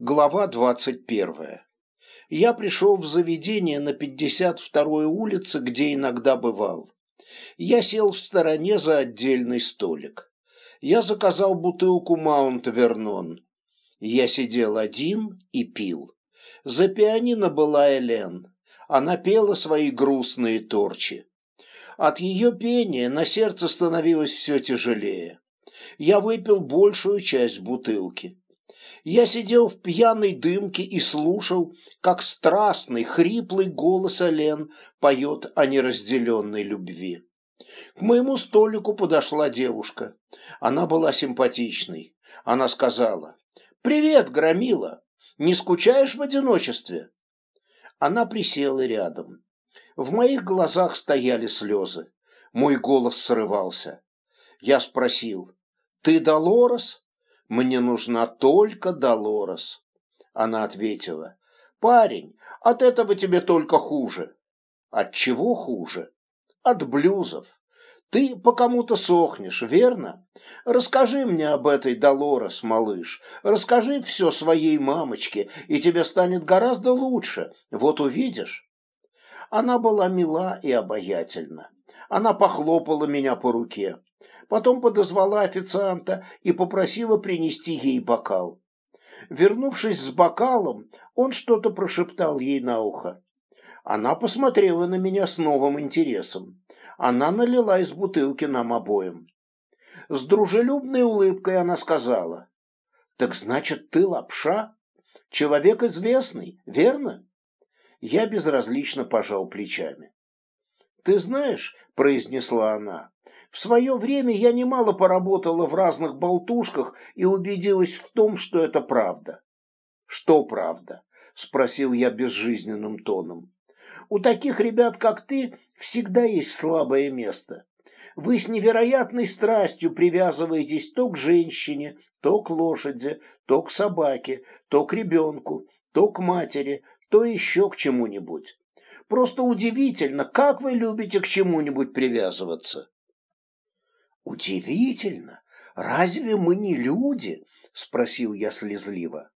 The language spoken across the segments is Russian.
Глава двадцать первая. Я пришел в заведение на 52-й улице, где иногда бывал. Я сел в стороне за отдельный столик. Я заказал бутылку Маунт Вернон. Я сидел один и пил. За пианино была Элен. Она пела свои грустные торчи. От ее пения на сердце становилось все тяжелее. Я выпил большую часть бутылки. Я сидел в пьяной дымке и слушал, как страстный, хриплый голос Элен поет о неразделенной любви. К моему столику подошла девушка. Она была симпатичной. Она сказала, «Привет, Громила! Не скучаешь в одиночестве?» Она присела рядом. В моих глазах стояли слезы. Мой голос срывался. Я спросил, «Ты Долорес?» Мне нужна только Долорес. Она ответила, парень, от этого тебе только хуже. От чего хуже? От блюзов. Ты по кому-то сохнешь, верно? Расскажи мне об этой Долорес, малыш. Расскажи все своей мамочке, и тебе станет гораздо лучше. Вот увидишь. Она была мила и обаятельна. Она похлопала меня по руке потом подозвала официанта и попросила принести ей бокал. Вернувшись с бокалом, он что-то прошептал ей на ухо. Она посмотрела на меня с новым интересом. Она налила из бутылки нам обоим. С дружелюбной улыбкой она сказала, «Так значит, ты лапша? Человек известный, верно?» Я безразлично пожал плечами. «Ты знаешь», — произнесла она, в свое время я немало поработала в разных болтушках и убедилась в том, что это правда. Что правда? Спросил я безжизненным тоном. У таких ребят, как ты, всегда есть слабое место. Вы с невероятной страстью привязываетесь то к женщине, то к лошади, то к собаке, то к ребенку, то к матери, то еще к чему-нибудь. Просто удивительно, как вы любите к чему-нибудь привязываться. «Удивительно! Разве мы не люди?» – спросил я слезливо.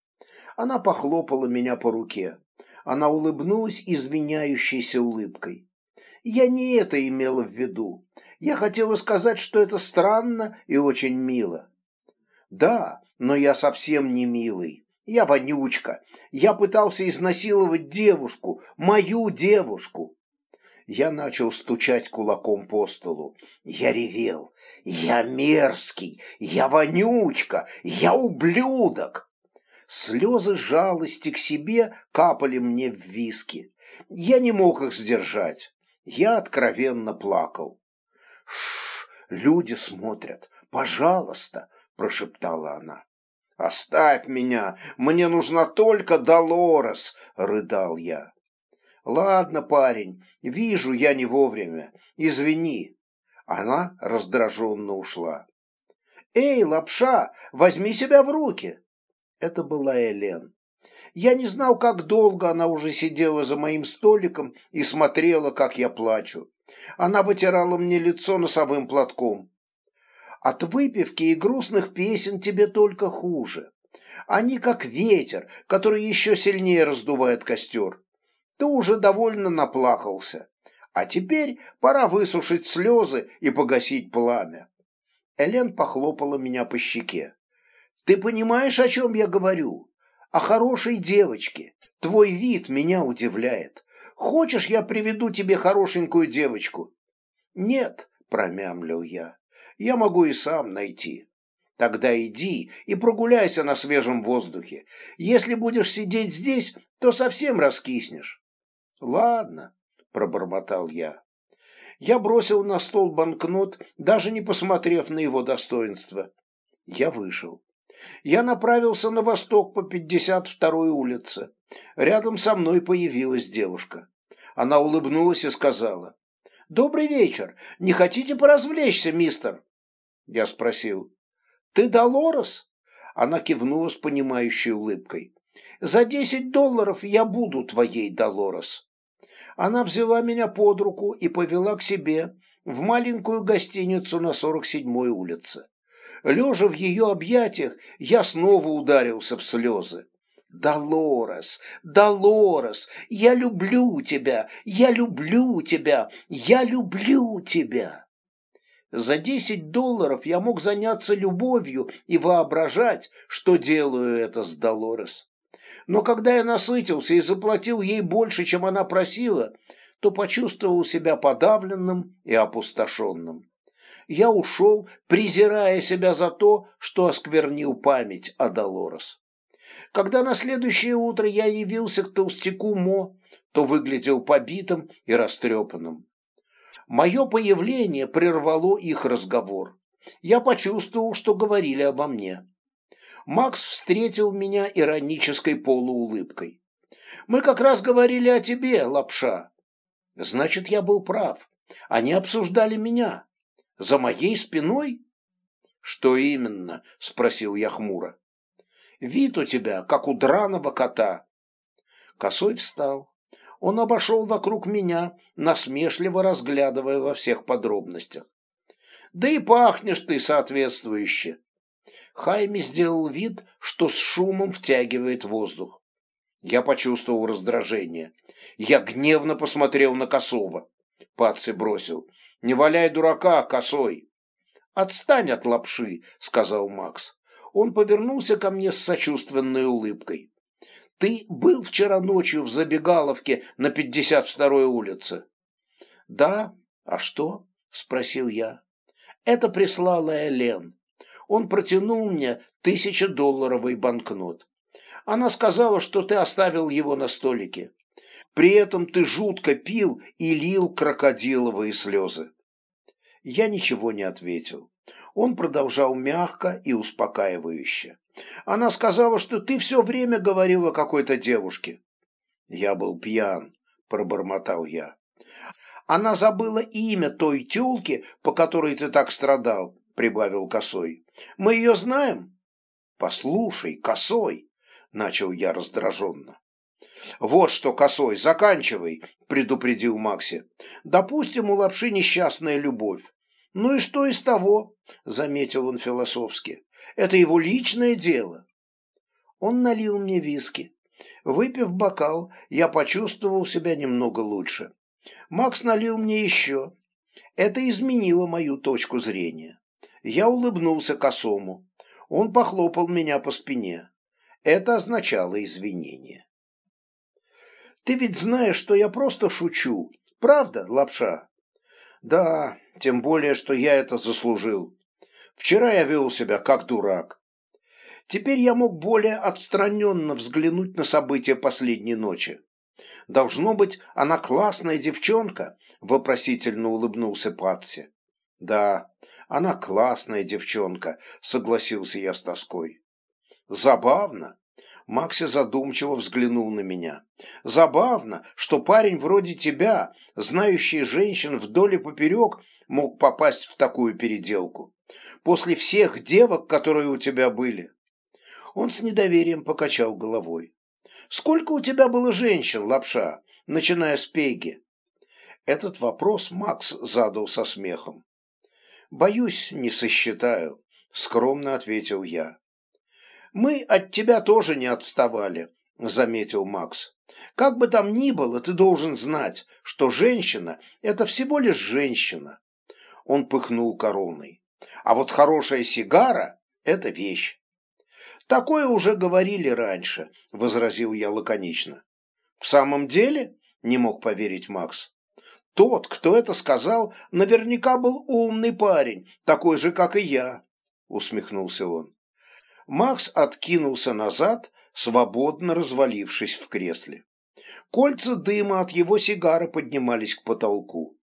Она похлопала меня по руке. Она улыбнулась извиняющейся улыбкой. Я не это имела в виду. Я хотела сказать, что это странно и очень мило. Да, но я совсем не милый. Я вонючка. Я пытался изнасиловать девушку, мою девушку. Я начал стучать кулаком по столу. Я ревел. Я мерзкий, я вонючка, я ублюдок. Слезы жалости к себе капали мне в виски. Я не мог их сдержать. Я откровенно плакал. «Шш, люди смотрят. Пожалуйста», — прошептала она. «Оставь меня, мне нужна только Долорес», — рыдал я. «Ладно, парень, вижу, я не вовремя. Извини». Она раздраженно ушла. «Эй, лапша, возьми себя в руки!» Это была Элен. Я не знал, как долго она уже сидела за моим столиком и смотрела, как я плачу. Она вытирала мне лицо носовым платком. От выпивки и грустных песен тебе только хуже. Они как ветер, который еще сильнее раздувает костер. Ты уже довольно наплакался. А теперь пора высушить слезы и погасить пламя. Элен похлопала меня по щеке. Ты понимаешь, о чем я говорю? О хорошей девочке. Твой вид меня удивляет. Хочешь, я приведу тебе хорошенькую девочку? Нет, промямлил я. Я могу и сам найти. Тогда иди и прогуляйся на свежем воздухе. Если будешь сидеть здесь, то совсем раскиснешь. «Ладно», – пробормотал я. Я бросил на стол банкнот, даже не посмотрев на его достоинство. Я вышел. Я направился на восток по 52-й улице. Рядом со мной появилась девушка. Она улыбнулась и сказала. «Добрый вечер. Не хотите поразвлечься, мистер?» Я спросил. «Ты Долорес?» Она кивнула с понимающей улыбкой. «За десять долларов я буду твоей, Долорес». Она взяла меня под руку и повела к себе в маленькую гостиницу на 47-й улице. Лежа в ее объятиях, я снова ударился в слезы. Долорес, Долорес, я люблю тебя, я люблю тебя, я люблю тебя. За десять долларов я мог заняться любовью и воображать, что делаю это с Долорес. Но когда я насытился и заплатил ей больше, чем она просила, то почувствовал себя подавленным и опустошенным. Я ушел, презирая себя за то, что осквернил память о Долорес. Когда на следующее утро я явился к толстяку Мо, то выглядел побитым и растрепанным. Мое появление прервало их разговор. Я почувствовал, что говорили обо мне. Макс встретил меня иронической полуулыбкой. «Мы как раз говорили о тебе, лапша». «Значит, я был прав. Они обсуждали меня. За моей спиной?» «Что именно?» – спросил я хмуро. «Вид у тебя, как у драного кота». Косой встал. Он обошел вокруг меня, насмешливо разглядывая во всех подробностях. Да и пахнешь ты соответствующе. Хайми сделал вид, что с шумом втягивает воздух. Я почувствовал раздражение. Я гневно посмотрел на Косова. Паци бросил. «Не валяй дурака, Косой!» «Отстань от лапши», — сказал Макс. Он повернулся ко мне с сочувственной улыбкой. Ты был вчера ночью в забегаловке на 52-й улице? Да, а что? Спросил я. Это прислала Элен. Он протянул мне тысячедолларовый банкнот. Она сказала, что ты оставил его на столике. При этом ты жутко пил и лил крокодиловые слезы. Я ничего не ответил. Он продолжал мягко и успокаивающе. Она сказала, что ты все время говорил о какой-то девушке. Я был пьян, пробормотал я. Она забыла имя той тёлки, по которой ты так страдал, прибавил Косой. Мы ее знаем? Послушай, Косой, начал я раздраженно. «Вот что, Косой, заканчивай», — предупредил Макси. «Допустим, у лапши несчастная любовь. Ну и что из того?» — заметил он философски. Это его личное дело. Он налил мне виски. Выпив бокал, я почувствовал себя немного лучше. Макс налил мне еще. Это изменило мою точку зрения. Я улыбнулся косому. Он похлопал меня по спине. Это означало извинение. «Ты ведь знаешь, что я просто шучу. Правда, лапша?» «Да, тем более, что я это заслужил. Вчера я вел себя как дурак. Теперь я мог более отстраненно взглянуть на события последней ночи. Должно быть, она классная девчонка, вопросительно улыбнулся Патси. Да, она классная девчонка, согласился я с тоской. Забавно. Макси задумчиво взглянул на меня. Забавно, что парень вроде тебя, знающий женщин вдоль и поперек, мог попасть в такую переделку после всех девок, которые у тебя были?» Он с недоверием покачал головой. «Сколько у тебя было женщин, лапша, начиная с Пеги?» Этот вопрос Макс задал со смехом. «Боюсь, не сосчитаю», — скромно ответил я. «Мы от тебя тоже не отставали», — заметил Макс. «Как бы там ни было, ты должен знать, что женщина — это всего лишь женщина». Он пыхнул короной. А вот хорошая сигара – это вещь. Такое уже говорили раньше, возразил я лаконично. В самом деле? Не мог поверить Макс. Тот, кто это сказал, наверняка был умный парень, такой же, как и я, усмехнулся он. Макс откинулся назад, свободно развалившись в кресле. Кольца дыма от его сигары поднимались к потолку.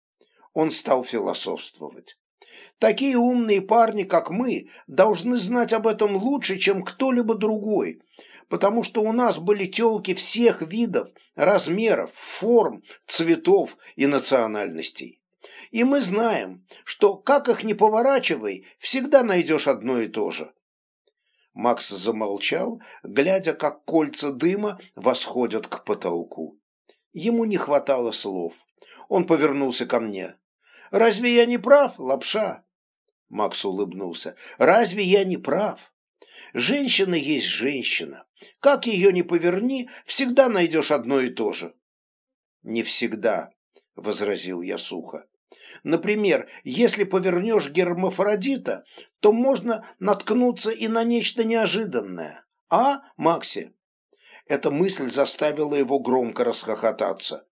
Он стал философствовать. Такие умные парни, как мы, должны знать об этом лучше, чем кто-либо другой, потому что у нас были телки всех видов, размеров, форм, цветов и национальностей. И мы знаем, что, как их ни поворачивай, всегда найдешь одно и то же. Макс замолчал, глядя, как кольца дыма восходят к потолку. Ему не хватало слов. Он повернулся ко мне. «Разве я не прав, лапша?» Макс улыбнулся. «Разве я не прав? Женщина есть женщина. Как ее ни поверни, всегда найдешь одно и то же. Не всегда, возразил я сухо. Например, если повернешь гермафродита, то можно наткнуться и на нечто неожиданное. А, Макси? Эта мысль заставила его громко расхохотаться.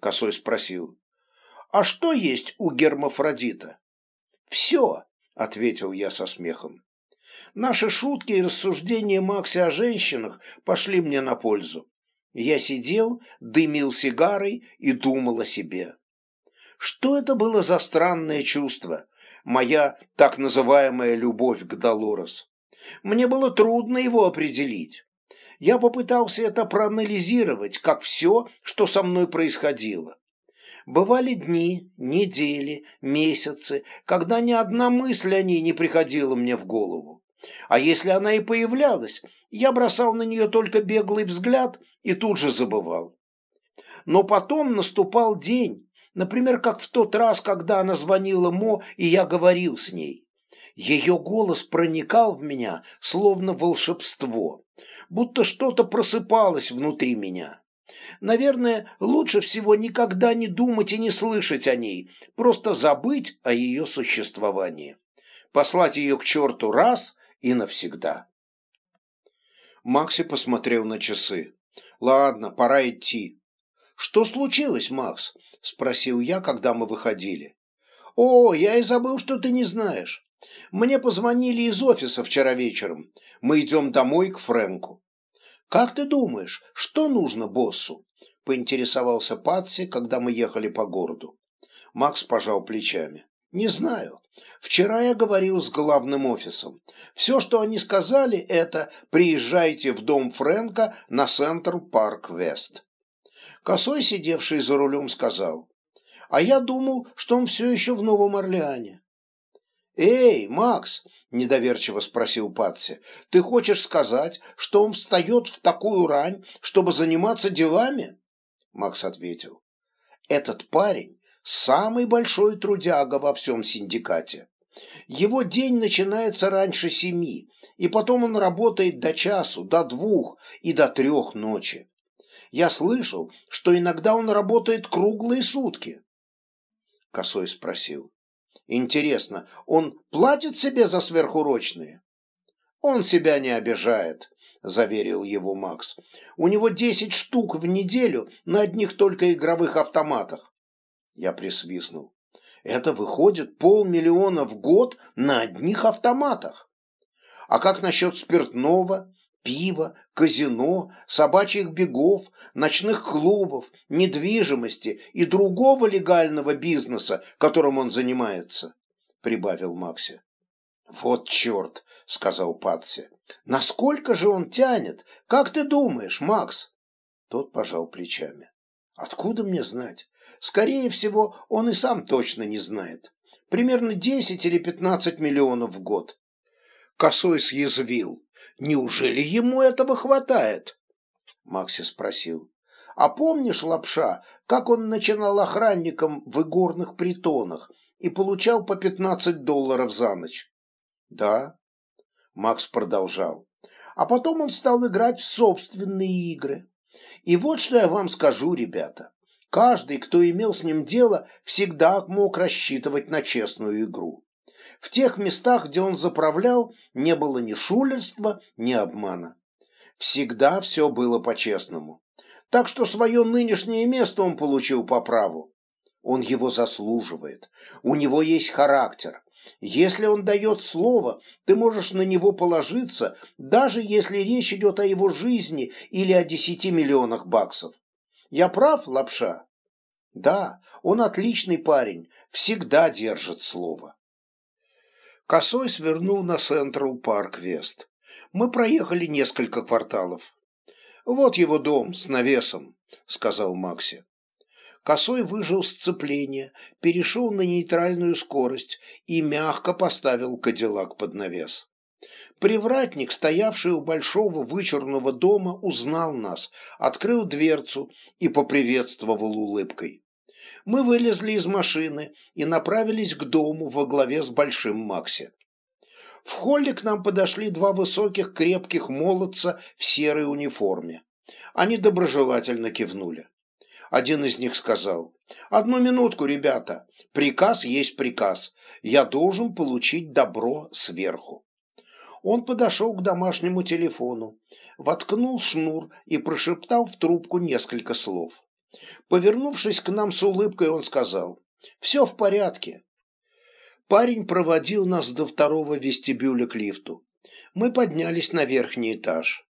Косой спросил. «А что есть у гермафродита?» «Все», — ответил я со смехом. Наши шутки и рассуждения Макси о женщинах пошли мне на пользу. Я сидел, дымил сигарой и думал о себе. Что это было за странное чувство, моя так называемая любовь к Долорес? Мне было трудно его определить. Я попытался это проанализировать, как все, что со мной происходило. Бывали дни, недели, месяцы, когда ни одна мысль о ней не приходила мне в голову. А если она и появлялась, я бросал на нее только беглый взгляд и тут же забывал. Но потом наступал день, например, как в тот раз, когда она звонила Мо, и я говорил с ней. Ее голос проникал в меня, словно волшебство, будто что-то просыпалось внутри меня. Наверное, лучше всего никогда не думать и не слышать о ней, просто забыть о ее существовании. Послать ее к черту раз и навсегда. Макси посмотрел на часы. «Ладно, пора идти». «Что случилось, Макс?» – спросил я, когда мы выходили. «О, я и забыл, что ты не знаешь. Мне позвонили из офиса вчера вечером. Мы идем домой к Фрэнку. Как ты думаешь, что нужно боссу? Поинтересовался Патси, когда мы ехали по городу. Макс пожал плечами. Не знаю. Вчера я говорил с главным офисом. Все, что они сказали, это «приезжайте в дом Фрэнка на Центр Парк Вест». Косой, сидевший за рулем, сказал. А я думал, что он все еще в Новом Орлеане. «Эй, Макс!» – недоверчиво спросил Патси. «Ты хочешь сказать, что он встает в такую рань, чтобы заниматься делами?» Макс ответил. «Этот парень – самый большой трудяга во всем синдикате. Его день начинается раньше семи, и потом он работает до часу, до двух и до трех ночи. Я слышал, что иногда он работает круглые сутки». Косой спросил. Интересно, он платит себе за сверхурочные? Он себя не обижает, заверил его Макс. У него десять штук в неделю на одних только игровых автоматах. Я присвистнул. Это выходит полмиллиона в год на одних автоматах. А как насчет спиртного, пива, казино, собачьих бегов, ночных клубов, недвижимости и другого легального бизнеса, которым он занимается», — прибавил Макси. «Вот черт», — сказал Патси. «Насколько же он тянет? Как ты думаешь, Макс?» Тот пожал плечами. «Откуда мне знать? Скорее всего, он и сам точно не знает. Примерно десять или пятнадцать миллионов в год». Косой съязвил. Неужели ему этого хватает? Макси спросил. А помнишь, Лапша, как он начинал охранником в игорных притонах и получал по 15 долларов за ночь? Да. Макс продолжал. А потом он стал играть в собственные игры. И вот что я вам скажу, ребята. Каждый, кто имел с ним дело, всегда мог рассчитывать на честную игру. В тех местах, где он заправлял, не было ни шулерства, ни обмана. Всегда все было по-честному. Так что свое нынешнее место он получил по праву. Он его заслуживает. У него есть характер. Если он дает слово, ты можешь на него положиться, даже если речь идет о его жизни или о десяти миллионах баксов. Я прав, лапша? Да, он отличный парень, всегда держит слово. Косой свернул на Централ Парк Вест. Мы проехали несколько кварталов. «Вот его дом с навесом», — сказал Макси. Косой выжил сцепление, перешел на нейтральную скорость и мягко поставил кадиллак под навес. Привратник, стоявший у большого вычурного дома, узнал нас, открыл дверцу и поприветствовал улыбкой мы вылезли из машины и направились к дому во главе с Большим Макси. В холле к нам подошли два высоких крепких молодца в серой униформе. Они доброжелательно кивнули. Один из них сказал, «Одну минутку, ребята. Приказ есть приказ. Я должен получить добро сверху». Он подошел к домашнему телефону, воткнул шнур и прошептал в трубку несколько слов. Повернувшись к нам с улыбкой, он сказал, «Все в порядке». Парень проводил нас до второго вестибюля к лифту. Мы поднялись на верхний этаж.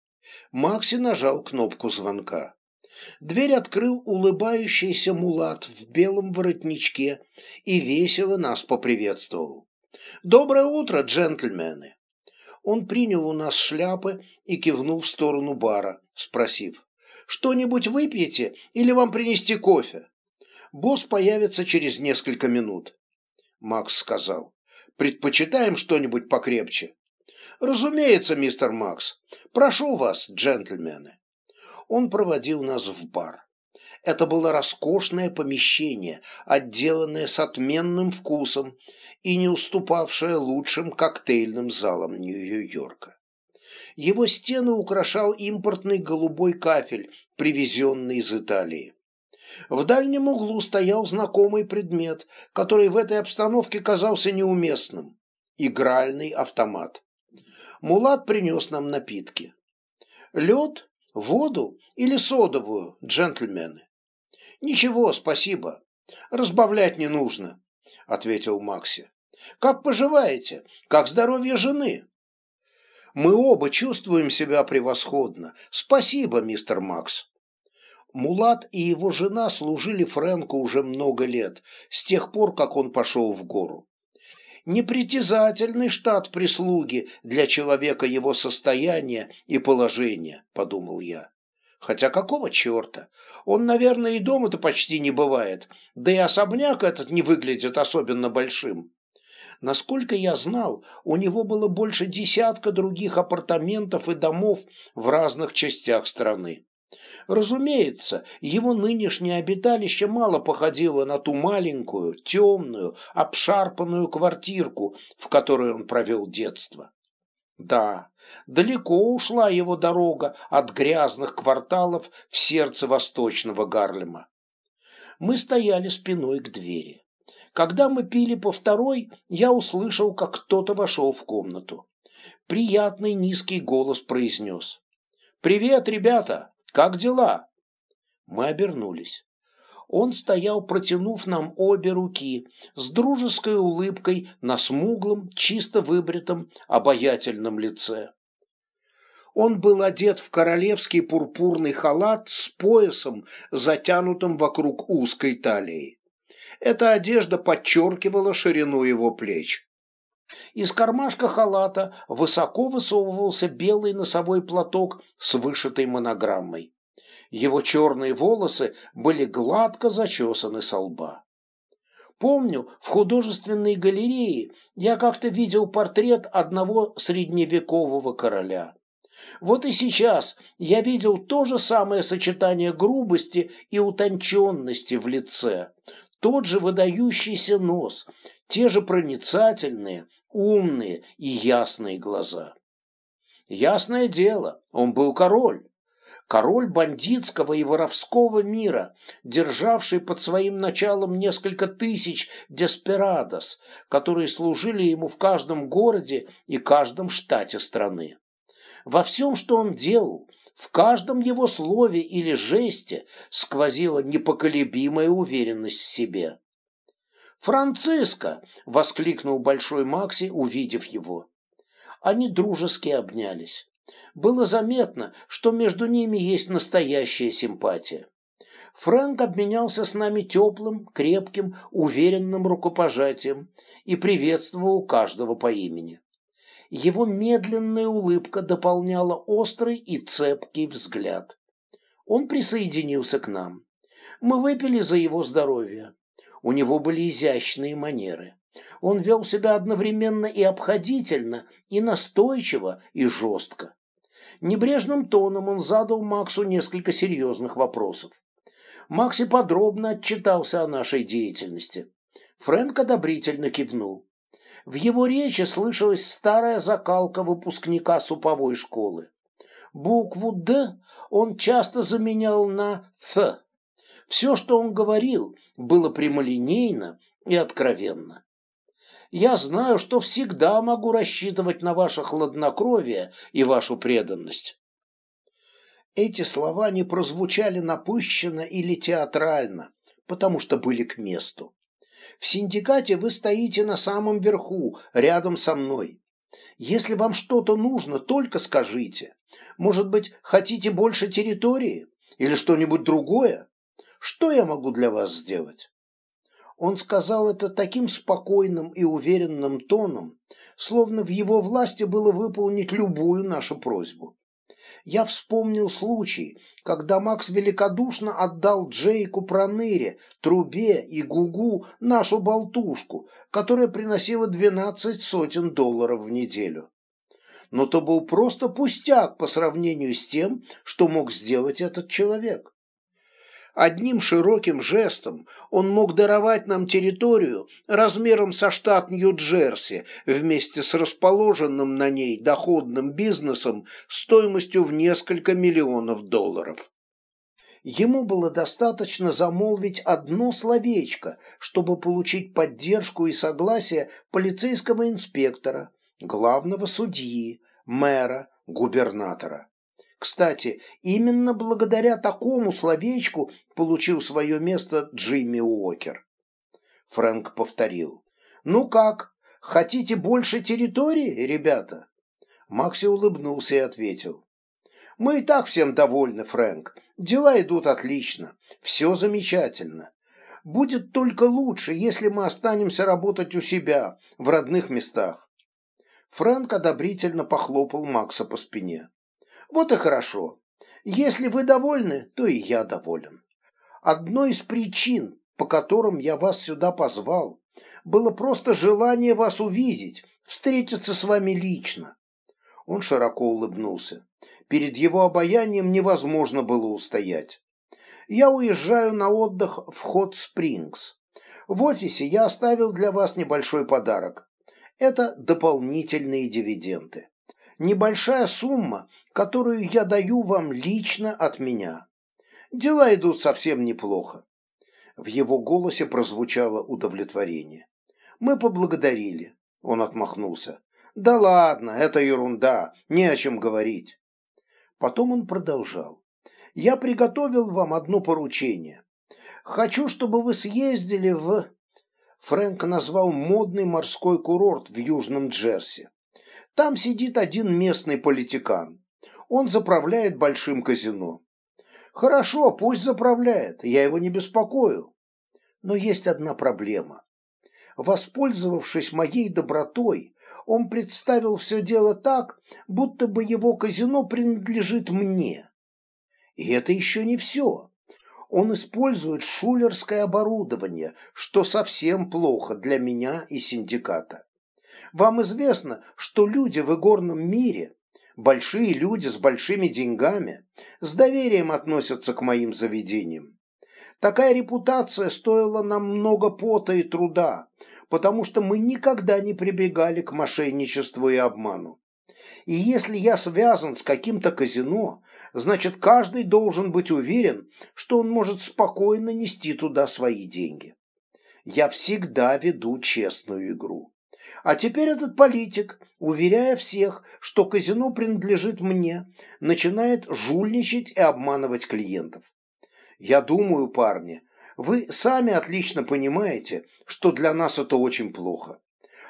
Макси нажал кнопку звонка. Дверь открыл улыбающийся мулат в белом воротничке и весело нас поприветствовал. «Доброе утро, джентльмены!» Он принял у нас шляпы и кивнул в сторону бара, спросив, «Что-нибудь выпьете или вам принести кофе?» «Босс появится через несколько минут», — Макс сказал. «Предпочитаем что-нибудь покрепче?» «Разумеется, мистер Макс. Прошу вас, джентльмены» он проводил нас в бар. Это было роскошное помещение, отделанное с отменным вкусом и не уступавшее лучшим коктейльным залам Нью-Йорка. Его стены украшал импортный голубой кафель, привезенный из Италии. В дальнем углу стоял знакомый предмет, который в этой обстановке казался неуместным – игральный автомат. Мулат принес нам напитки. Лед Воду или содовую, джентльмены? Ничего, спасибо. Разбавлять не нужно, ответил Макси. Как поживаете? Как здоровье жены? Мы оба чувствуем себя превосходно. Спасибо, мистер Макс. Мулат и его жена служили Фрэнку уже много лет, с тех пор, как он пошел в гору непритязательный штат прислуги для человека его состояния и положения, подумал я. Хотя какого черта? Он, наверное, и дома-то почти не бывает, да и особняк этот не выглядит особенно большим. Насколько я знал, у него было больше десятка других апартаментов и домов в разных частях страны. Разумеется, его нынешнее обиталище мало походило на ту маленькую, темную, обшарпанную квартирку, в которой он провел детство. Да, далеко ушла его дорога от грязных кварталов в сердце восточного Гарлема. Мы стояли спиной к двери. Когда мы пили по второй, я услышал, как кто-то вошел в комнату. Приятный низкий голос произнес. «Привет, ребята! Как дела?» Мы обернулись. Он стоял, протянув нам обе руки, с дружеской улыбкой на смуглом, чисто выбритом, обаятельном лице. Он был одет в королевский пурпурный халат с поясом, затянутым вокруг узкой талии. Эта одежда подчеркивала ширину его плеч. Из кармашка халата высоко высовывался белый носовой платок с вышитой монограммой. Его черные волосы были гладко зачесаны со лба. Помню, в художественной галерее я как-то видел портрет одного средневекового короля. Вот и сейчас я видел то же самое сочетание грубости и утонченности в лице, тот же выдающийся нос, те же проницательные, умные и ясные глаза. Ясное дело, он был король. Король бандитского и воровского мира, державший под своим началом несколько тысяч деспирадос, которые служили ему в каждом городе и каждом штате страны. Во всем, что он делал, в каждом его слове или жесте сквозила непоколебимая уверенность в себе. «Франциско!» — воскликнул Большой Макси, увидев его. Они дружески обнялись. Было заметно, что между ними есть настоящая симпатия. Фрэнк обменялся с нами теплым, крепким, уверенным рукопожатием и приветствовал каждого по имени. Его медленная улыбка дополняла острый и цепкий взгляд. Он присоединился к нам. Мы выпили за его здоровье. У него были изящные манеры. Он вел себя одновременно и обходительно, и настойчиво, и жестко. Небрежным тоном он задал Максу несколько серьезных вопросов. Макси подробно отчитался о нашей деятельности. Фрэнк одобрительно кивнул. В его речи слышалась старая закалка выпускника суповой школы. Букву «Д» он часто заменял на «Th». Все, что он говорил, было прямолинейно и откровенно. Я знаю, что всегда могу рассчитывать на ваше хладнокровие и вашу преданность. Эти слова не прозвучали напыщенно или театрально, потому что были к месту. В синдикате вы стоите на самом верху, рядом со мной. Если вам что-то нужно, только скажите. Может быть, хотите больше территории? Или что-нибудь другое? Что я могу для вас сделать?» Он сказал это таким спокойным и уверенным тоном, словно в его власти было выполнить любую нашу просьбу я вспомнил случай, когда Макс великодушно отдал Джейку Проныре, Трубе и Гугу нашу болтушку, которая приносила двенадцать сотен долларов в неделю. Но то был просто пустяк по сравнению с тем, что мог сделать этот человек. Одним широким жестом он мог даровать нам территорию размером со штат Нью-Джерси вместе с расположенным на ней доходным бизнесом стоимостью в несколько миллионов долларов. Ему было достаточно замолвить одно словечко, чтобы получить поддержку и согласие полицейского инспектора, главного судьи, мэра, губернатора. Кстати, именно благодаря такому словечку получил свое место Джимми Уокер. Фрэнк повторил. «Ну как, хотите больше территории, ребята?» Макси улыбнулся и ответил. «Мы и так всем довольны, Фрэнк. Дела идут отлично. Все замечательно. Будет только лучше, если мы останемся работать у себя, в родных местах». Фрэнк одобрительно похлопал Макса по спине. Вот и хорошо. Если вы довольны, то и я доволен. Одной из причин, по которым я вас сюда позвал, было просто желание вас увидеть, встретиться с вами лично. Он широко улыбнулся. Перед его обаянием невозможно было устоять. Я уезжаю на отдых в Хот Спрингс. В офисе я оставил для вас небольшой подарок. Это дополнительные дивиденды небольшая сумма, которую я даю вам лично от меня. Дела идут совсем неплохо. В его голосе прозвучало удовлетворение. Мы поблагодарили. Он отмахнулся. Да ладно, это ерунда, не о чем говорить. Потом он продолжал. Я приготовил вам одно поручение. Хочу, чтобы вы съездили в... Фрэнк назвал модный морской курорт в Южном Джерси. Там сидит один местный политикан. Он заправляет большим казино. Хорошо, пусть заправляет, я его не беспокою. Но есть одна проблема. Воспользовавшись моей добротой, он представил все дело так, будто бы его казино принадлежит мне. И это еще не все. Он использует шулерское оборудование, что совсем плохо для меня и синдиката. Вам известно, что люди в игорном мире, большие люди с большими деньгами, с доверием относятся к моим заведениям. Такая репутация стоила нам много пота и труда, потому что мы никогда не прибегали к мошенничеству и обману. И если я связан с каким-то казино, значит каждый должен быть уверен, что он может спокойно нести туда свои деньги. Я всегда веду честную игру. А теперь этот политик, уверяя всех, что казино принадлежит мне, начинает жульничать и обманывать клиентов. Я думаю, парни, вы сами отлично понимаете, что для нас это очень плохо.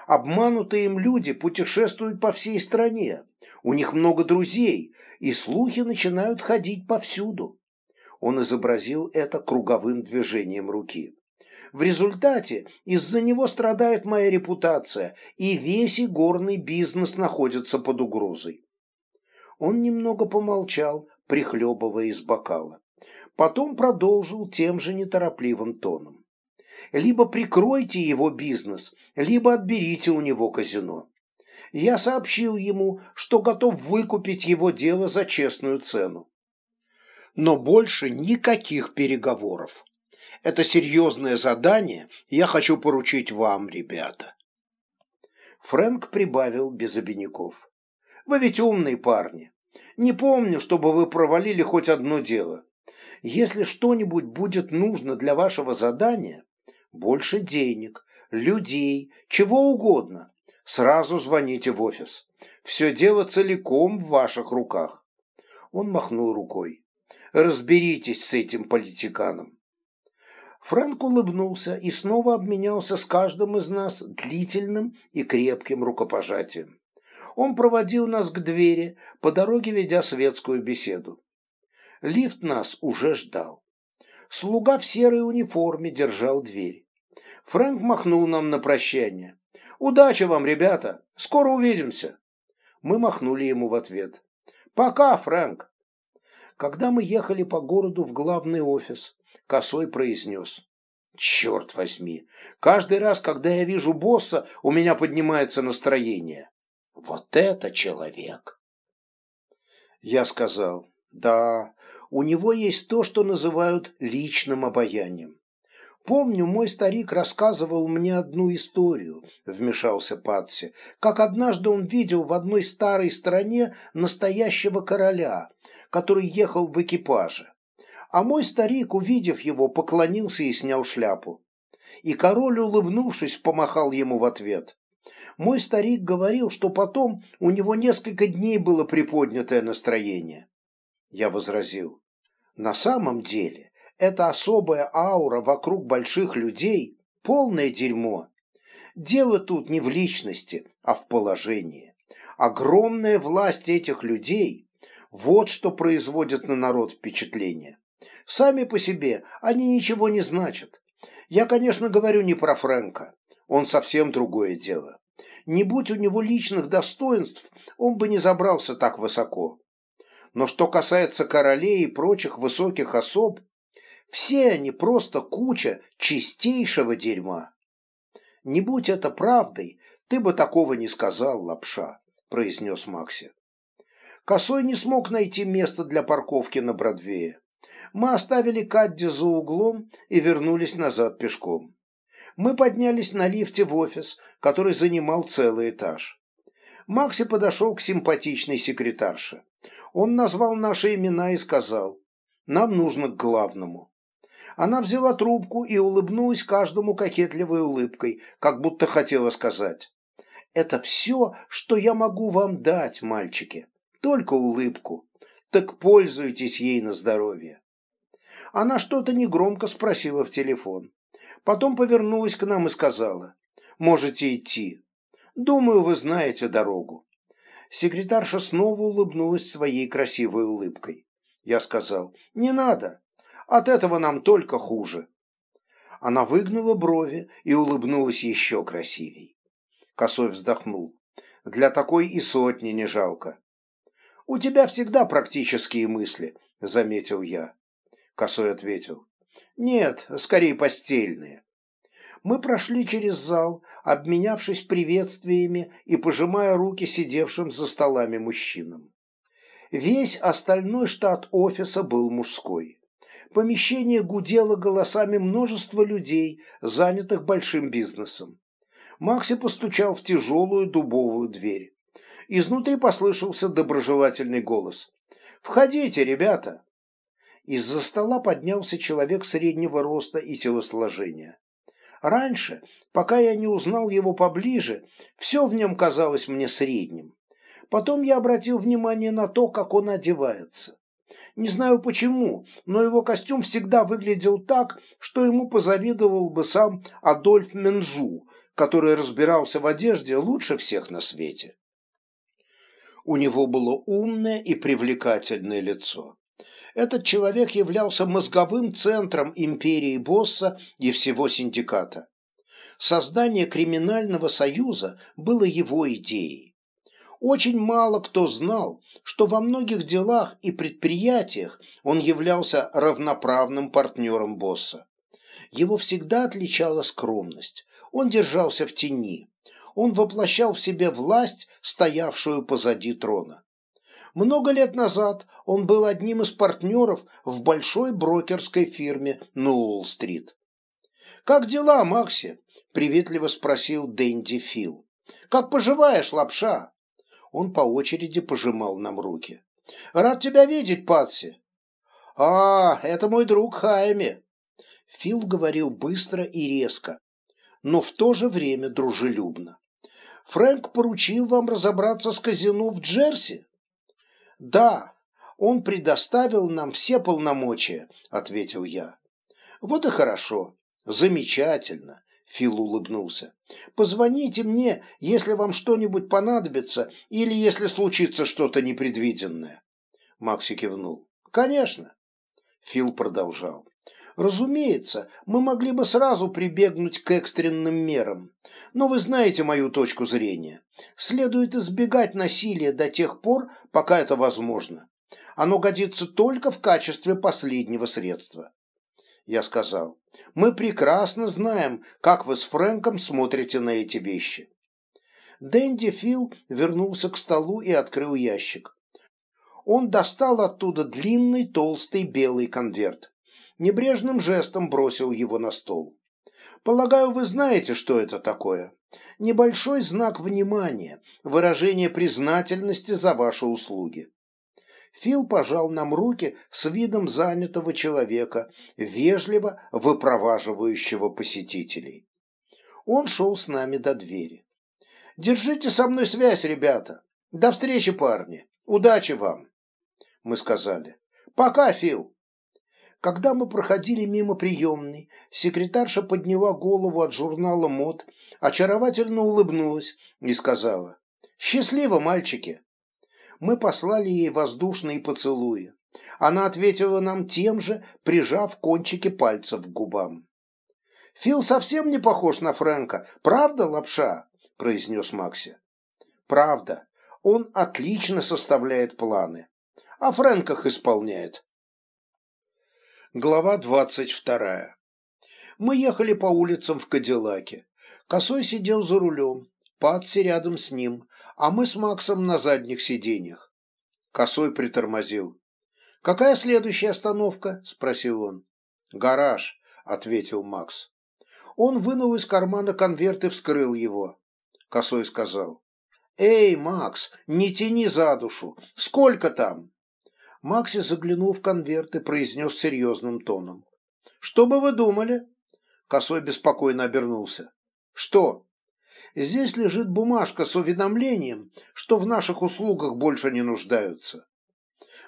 Обманутые им люди путешествуют по всей стране, у них много друзей, и слухи начинают ходить повсюду. Он изобразил это круговым движением руки. В результате из-за него страдает моя репутация, и весь игорный бизнес находится под угрозой. Он немного помолчал, прихлебывая из бокала. Потом продолжил тем же неторопливым тоном. Либо прикройте его бизнес, либо отберите у него казино. Я сообщил ему, что готов выкупить его дело за честную цену. Но больше никаких переговоров. Это серьезное задание, я хочу поручить вам, ребята. Фрэнк прибавил без обиняков. «Вы ведь умные парни. Не помню, чтобы вы провалили хоть одно дело. Если что-нибудь будет нужно для вашего задания, больше денег, людей, чего угодно, сразу звоните в офис. Все дело целиком в ваших руках». Он махнул рукой. «Разберитесь с этим политиканом». Фрэнк улыбнулся и снова обменялся с каждым из нас длительным и крепким рукопожатием. Он проводил нас к двери, по дороге ведя светскую беседу. Лифт нас уже ждал. Слуга в серой униформе держал дверь. Фрэнк махнул нам на прощание. «Удачи вам, ребята! Скоро увидимся!» Мы махнули ему в ответ. «Пока, Фрэнк!» Когда мы ехали по городу в главный офис, Косой произнес. «Черт возьми! Каждый раз, когда я вижу босса, у меня поднимается настроение. Вот это человек!» Я сказал, «Да, у него есть то, что называют личным обаянием. Помню, мой старик рассказывал мне одну историю, вмешался Патси, как однажды он видел в одной старой стране настоящего короля, который ехал в экипаже. А мой старик, увидев его, поклонился и снял шляпу. И король, улыбнувшись, помахал ему в ответ. Мой старик говорил, что потом у него несколько дней было приподнятое настроение. Я возразил. На самом деле, эта особая аура вокруг больших людей – полное дерьмо. Дело тут не в личности, а в положении. Огромная власть этих людей – вот что производит на народ впечатление. Сами по себе они ничего не значат. Я, конечно, говорю не про Фрэнка. Он совсем другое дело. Не будь у него личных достоинств, он бы не забрался так высоко. Но что касается королей и прочих высоких особ, все они просто куча чистейшего дерьма. Не будь это правдой, ты бы такого не сказал, лапша, произнес Макси. Косой не смог найти место для парковки на Бродвее мы оставили Кадди за углом и вернулись назад пешком. Мы поднялись на лифте в офис, который занимал целый этаж. Макси подошел к симпатичной секретарше. Он назвал наши имена и сказал, «Нам нужно к главному». Она взяла трубку и улыбнулась каждому кокетливой улыбкой, как будто хотела сказать, «Это все, что я могу вам дать, мальчики, только улыбку. Так пользуйтесь ей на здоровье». Она что-то негромко спросила в телефон. Потом повернулась к нам и сказала, «Можете идти. Думаю, вы знаете дорогу». Секретарша снова улыбнулась своей красивой улыбкой. Я сказал, «Не надо. От этого нам только хуже». Она выгнула брови и улыбнулась еще красивей. Косой вздохнул. «Для такой и сотни не жалко». «У тебя всегда практические мысли», — заметил я. Косой ответил. Нет, скорее постельные. Мы прошли через зал, обменявшись приветствиями и пожимая руки сидевшим за столами мужчинам. Весь остальной штат офиса был мужской. Помещение гудело голосами множества людей, занятых большим бизнесом. Макси постучал в тяжелую дубовую дверь. Изнутри послышался доброжелательный голос. «Входите, ребята!» Из-за стола поднялся человек среднего роста и телосложения. Раньше, пока я не узнал его поближе, все в нем казалось мне средним. Потом я обратил внимание на то, как он одевается. Не знаю почему, но его костюм всегда выглядел так, что ему позавидовал бы сам Адольф Менжу, который разбирался в одежде лучше всех на свете. У него было умное и привлекательное лицо. Этот человек являлся мозговым центром империи Босса и всего синдиката. Создание криминального союза было его идеей. Очень мало кто знал, что во многих делах и предприятиях он являлся равноправным партнером босса. Его всегда отличала скромность. Он держался в тени. Он воплощал в себе власть, стоявшую позади трона. Много лет назад он был одним из партнеров в большой брокерской фирме на Уолл-стрит. «Как дела, Макси?» – приветливо спросил Дэнди Фил. «Как поживаешь, лапша?» Он по очереди пожимал нам руки. «Рад тебя видеть, Патси!» «А, это мой друг Хайми!» Фил говорил быстро и резко, но в то же время дружелюбно. «Фрэнк поручил вам разобраться с казино в Джерси?» «Да, он предоставил нам все полномочия», — ответил я. «Вот и хорошо. Замечательно. Фил улыбнулся. «Позвоните мне, если вам что-нибудь понадобится или если случится что-то непредвиденное». Макси кивнул. «Конечно». Фил продолжал. «Разумеется, мы могли бы сразу прибегнуть к экстренным мерам, но вы знаете мою точку зрения. Следует избегать насилия до тех пор, пока это возможно. Оно годится только в качестве последнего средства. Я сказал, мы прекрасно знаем, как вы с Фрэнком смотрите на эти вещи. Дэнди Фил вернулся к столу и открыл ящик. Он достал оттуда длинный толстый белый конверт. Небрежным жестом бросил его на стол. Полагаю, вы знаете, что это такое. Небольшой знак внимания, выражение признательности за ваши услуги. Фил пожал нам руки с видом занятого человека, вежливо выпроваживающего посетителей. Он шел с нами до двери. «Держите со мной связь, ребята. До встречи, парни. Удачи вам!» Мы сказали. «Пока, Фил!» Когда мы проходили мимо приемной, секретарша подняла голову от журнала мод, очаровательно улыбнулась и сказала «Счастливо, мальчики!» мы послали ей воздушные поцелуи. Она ответила нам тем же, прижав кончики пальцев к губам. «Фил совсем не похож на Фрэнка, правда, лапша?» – произнес Макси. «Правда. Он отлично составляет планы. А Фрэнк их исполняет». Глава двадцать вторая. Мы ехали по улицам в Кадиллаке. Косой сидел за рулем, Патси рядом с ним, а мы с Максом на задних сиденьях. Косой притормозил. «Какая следующая остановка?» – спросил он. «Гараж», – ответил Макс. Он вынул из кармана конверт и вскрыл его. Косой сказал. «Эй, Макс, не тяни за душу. Сколько там?» Макси заглянул в конверт и произнес серьезным тоном. «Что бы вы думали?» Косой беспокойно обернулся. «Что?» Здесь лежит бумажка с уведомлением, что в наших услугах больше не нуждаются.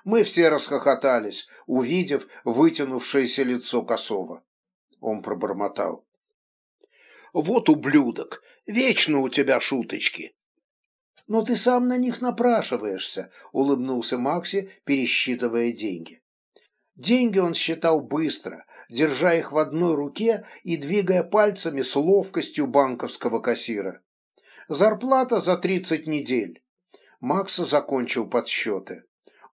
Мы все расхохотались, увидев вытянувшееся лицо Косова. Он пробормотал. «Вот ублюдок! Вечно у тебя шуточки!» «Но ты сам на них напрашиваешься», — улыбнулся Макси, пересчитывая деньги. Деньги он считал быстро, держа их в одной руке и двигая пальцами с ловкостью банковского кассира. Зарплата за 30 недель. Макс закончил подсчеты.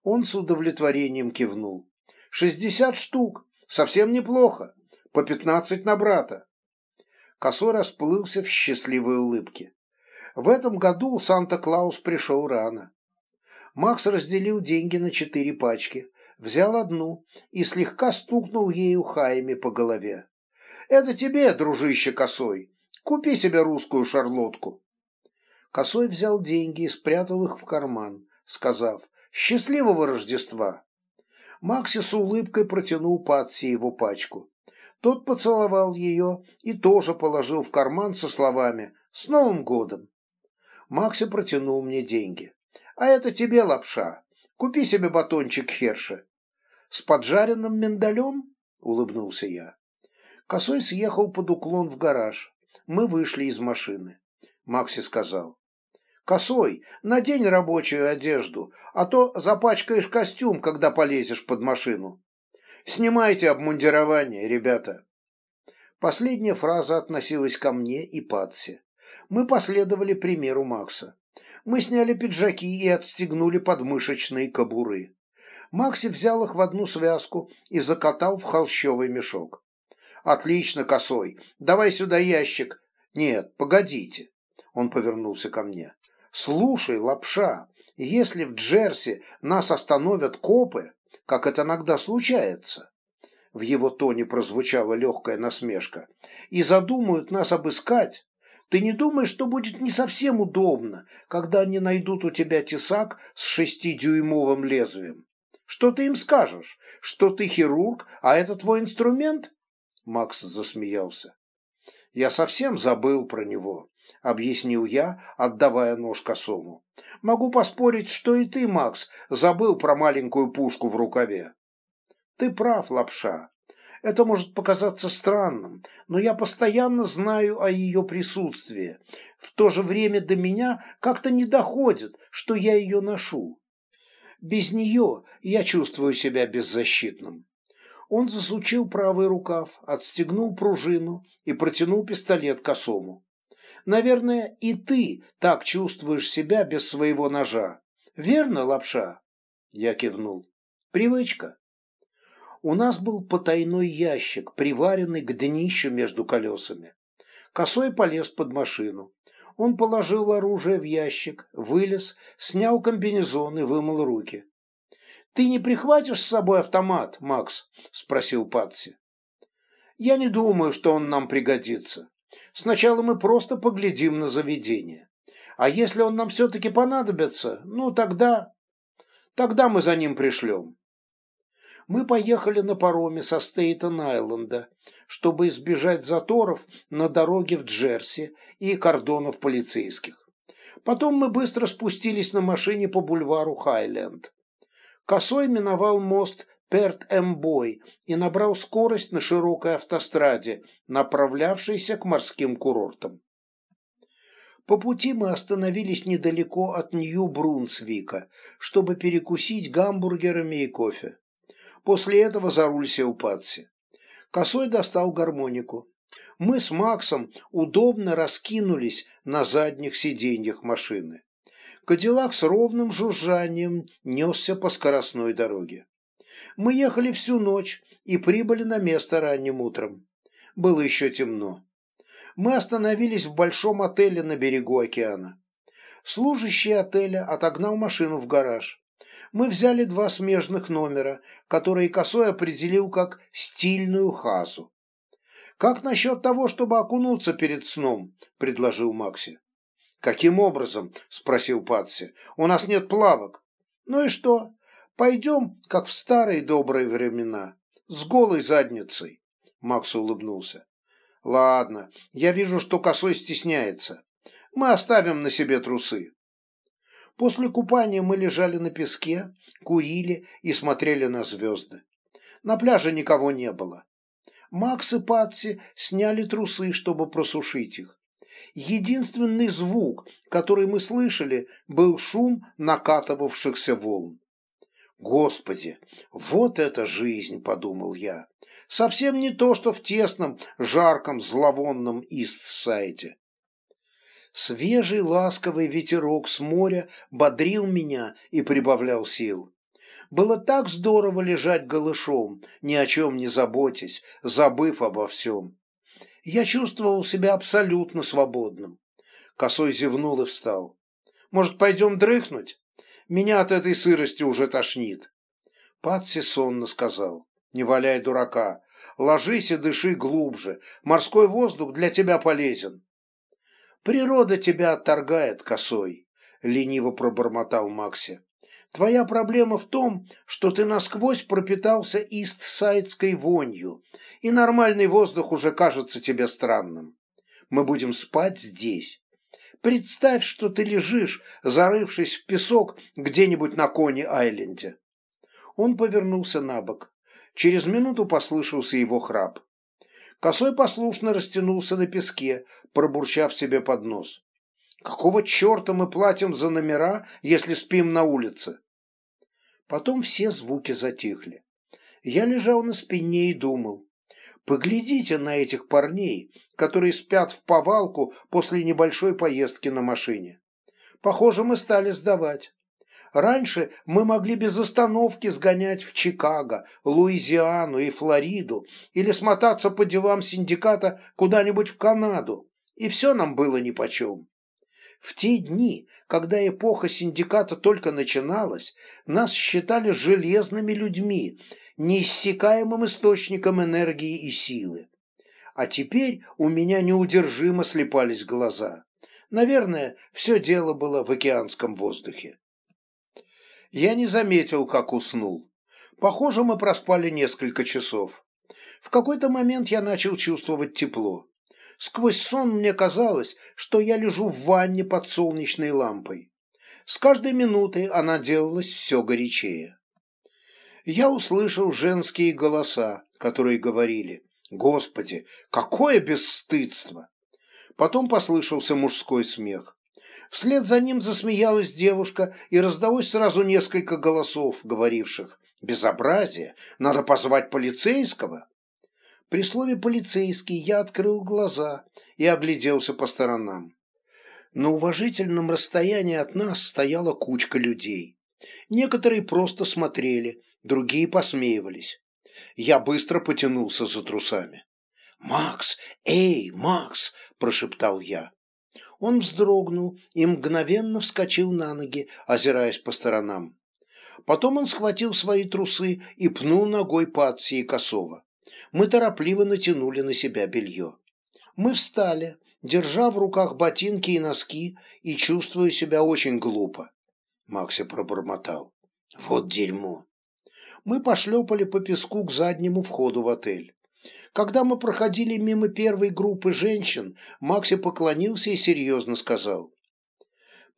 Он с удовлетворением кивнул. «Шестьдесят штук. Совсем неплохо. По пятнадцать на брата». Косой расплылся в счастливой улыбке. В этом году Санта-Клаус пришел рано. Макс разделил деньги на четыре пачки, взял одну и слегка стукнул ею Хайме по голове. «Это тебе, дружище Косой. Купи себе русскую шарлотку». Косой взял деньги и спрятал их в карман, сказав «Счастливого Рождества!». Макси с улыбкой протянул Патси его пачку. Тот поцеловал ее и тоже положил в карман со словами «С Новым годом!». Макси протянул мне деньги. А это тебе лапша. Купи себе батончик херша. С поджаренным миндалем? Улыбнулся я. Косой съехал под уклон в гараж. Мы вышли из машины. Макси сказал. «Косой, надень рабочую одежду, а то запачкаешь костюм, когда полезешь под машину. Снимайте обмундирование, ребята». Последняя фраза относилась ко мне и Патси. Мы последовали примеру Макса мы сняли пиджаки и отстегнули подмышечные кобуры. Макси взял их в одну связку и закатал в холщовый мешок. «Отлично, косой. Давай сюда ящик». «Нет, погодите». Он повернулся ко мне. «Слушай, лапша, если в Джерси нас остановят копы, как это иногда случается, в его тоне прозвучала легкая насмешка, и задумают нас обыскать, Ты не думаешь, что будет не совсем удобно, когда они найдут у тебя тесак с шестидюймовым лезвием? Что ты им скажешь? Что ты хирург, а это твой инструмент? Макс засмеялся. Я совсем забыл про него, объяснил я, отдавая нож косому. Могу поспорить, что и ты, Макс, забыл про маленькую пушку в рукаве. Ты прав, лапша. Это может показаться странным, но я постоянно знаю о ее присутствии. В то же время до меня как-то не доходит, что я ее ношу. Без нее я чувствую себя беззащитным. Он засучил правый рукав, отстегнул пружину и протянул пистолет косому. Наверное, и ты так чувствуешь себя без своего ножа. Верно, лапша? Я кивнул. Привычка. У нас был потайной ящик, приваренный к днищу между колесами. Косой полез под машину. Он положил оружие в ящик, вылез, снял комбинезон и вымыл руки. «Ты не прихватишь с собой автомат, Макс?» – спросил Патси. «Я не думаю, что он нам пригодится. Сначала мы просто поглядим на заведение. А если он нам все-таки понадобится, ну тогда... Тогда мы за ним пришлем мы поехали на пароме со Стейтен-Айленда, чтобы избежать заторов на дороге в Джерси и кордонов полицейских. Потом мы быстро спустились на машине по бульвару Хайленд. Косой миновал мост Перт-Эмбой и набрал скорость на широкой автостраде, направлявшейся к морским курортам. По пути мы остановились недалеко от Нью-Брунсвика, чтобы перекусить гамбургерами и кофе. После этого за руль сел Патси. Косой достал гармонику. Мы с Максом удобно раскинулись на задних сиденьях машины. Кадиллак с ровным жужжанием несся по скоростной дороге. Мы ехали всю ночь и прибыли на место ранним утром. Было еще темно. Мы остановились в большом отеле на берегу океана. Служащий отеля отогнал машину в гараж мы взяли два смежных номера, которые Косой определил как стильную хасу. «Как насчет того, чтобы окунуться перед сном?» – предложил Макси. «Каким образом?» – спросил Патси. «У нас нет плавок». «Ну и что? Пойдем, как в старые добрые времена, с голой задницей». Макс улыбнулся. «Ладно, я вижу, что Косой стесняется. Мы оставим на себе трусы». После купания мы лежали на песке, курили и смотрели на звезды. На пляже никого не было. Макс и Патси сняли трусы, чтобы просушить их. Единственный звук, который мы слышали, был шум накатывавшихся волн. «Господи, вот это жизнь!» – подумал я. «Совсем не то, что в тесном, жарком, зловонном Ист-Сайде. Свежий ласковый ветерок с моря бодрил меня и прибавлял сил. Было так здорово лежать голышом, ни о чем не заботясь, забыв обо всем. Я чувствовал себя абсолютно свободным. Косой зевнул и встал. «Может, пойдем дрыхнуть? Меня от этой сырости уже тошнит». Патси сонно сказал. «Не валяй дурака. Ложись и дыши глубже. Морской воздух для тебя полезен». «Природа тебя отторгает, косой», — лениво пробормотал Макси. «Твоя проблема в том, что ты насквозь пропитался истсайдской вонью, и нормальный воздух уже кажется тебе странным. Мы будем спать здесь. Представь, что ты лежишь, зарывшись в песок где-нибудь на Кони-Айленде». Он повернулся на бок. Через минуту послышался его храп. Косой послушно растянулся на песке, пробурчав себе под нос. «Какого черта мы платим за номера, если спим на улице?» Потом все звуки затихли. Я лежал на спине и думал. Поглядите на этих парней, которые спят в повалку после небольшой поездки на машине. Похоже, мы стали сдавать. Раньше мы могли без остановки сгонять в Чикаго, Луизиану и Флориду или смотаться по делам синдиката куда-нибудь в Канаду, и все нам было нипочем. В те дни, когда эпоха синдиката только начиналась, нас считали железными людьми, неиссякаемым источником энергии и силы. А теперь у меня неудержимо слепались глаза. Наверное, все дело было в океанском воздухе. Я не заметил, как уснул. Похоже, мы проспали несколько часов. В какой-то момент я начал чувствовать тепло. Сквозь сон мне казалось, что я лежу в ванне под солнечной лампой. С каждой минутой она делалась все горячее. Я услышал женские голоса, которые говорили «Господи, какое бесстыдство!» Потом послышался мужской смех. Вслед за ним засмеялась девушка, и раздалось сразу несколько голосов, говоривших «Безобразие! Надо позвать полицейского!» При слове «полицейский» я открыл глаза и огляделся по сторонам. На уважительном расстоянии от нас стояла кучка людей. Некоторые просто смотрели, другие посмеивались. Я быстро потянулся за трусами. «Макс! Эй, Макс!» – прошептал я. Он вздрогнул и мгновенно вскочил на ноги, озираясь по сторонам. Потом он схватил свои трусы и пнул ногой Патси и Косова. Мы торопливо натянули на себя белье. Мы встали, держа в руках ботинки и носки, и чувствуя себя очень глупо. Макси пробормотал. Вот дерьмо. Мы пошлепали по песку к заднему входу в отель. Когда мы проходили мимо первой группы женщин, Макси поклонился и серьезно сказал.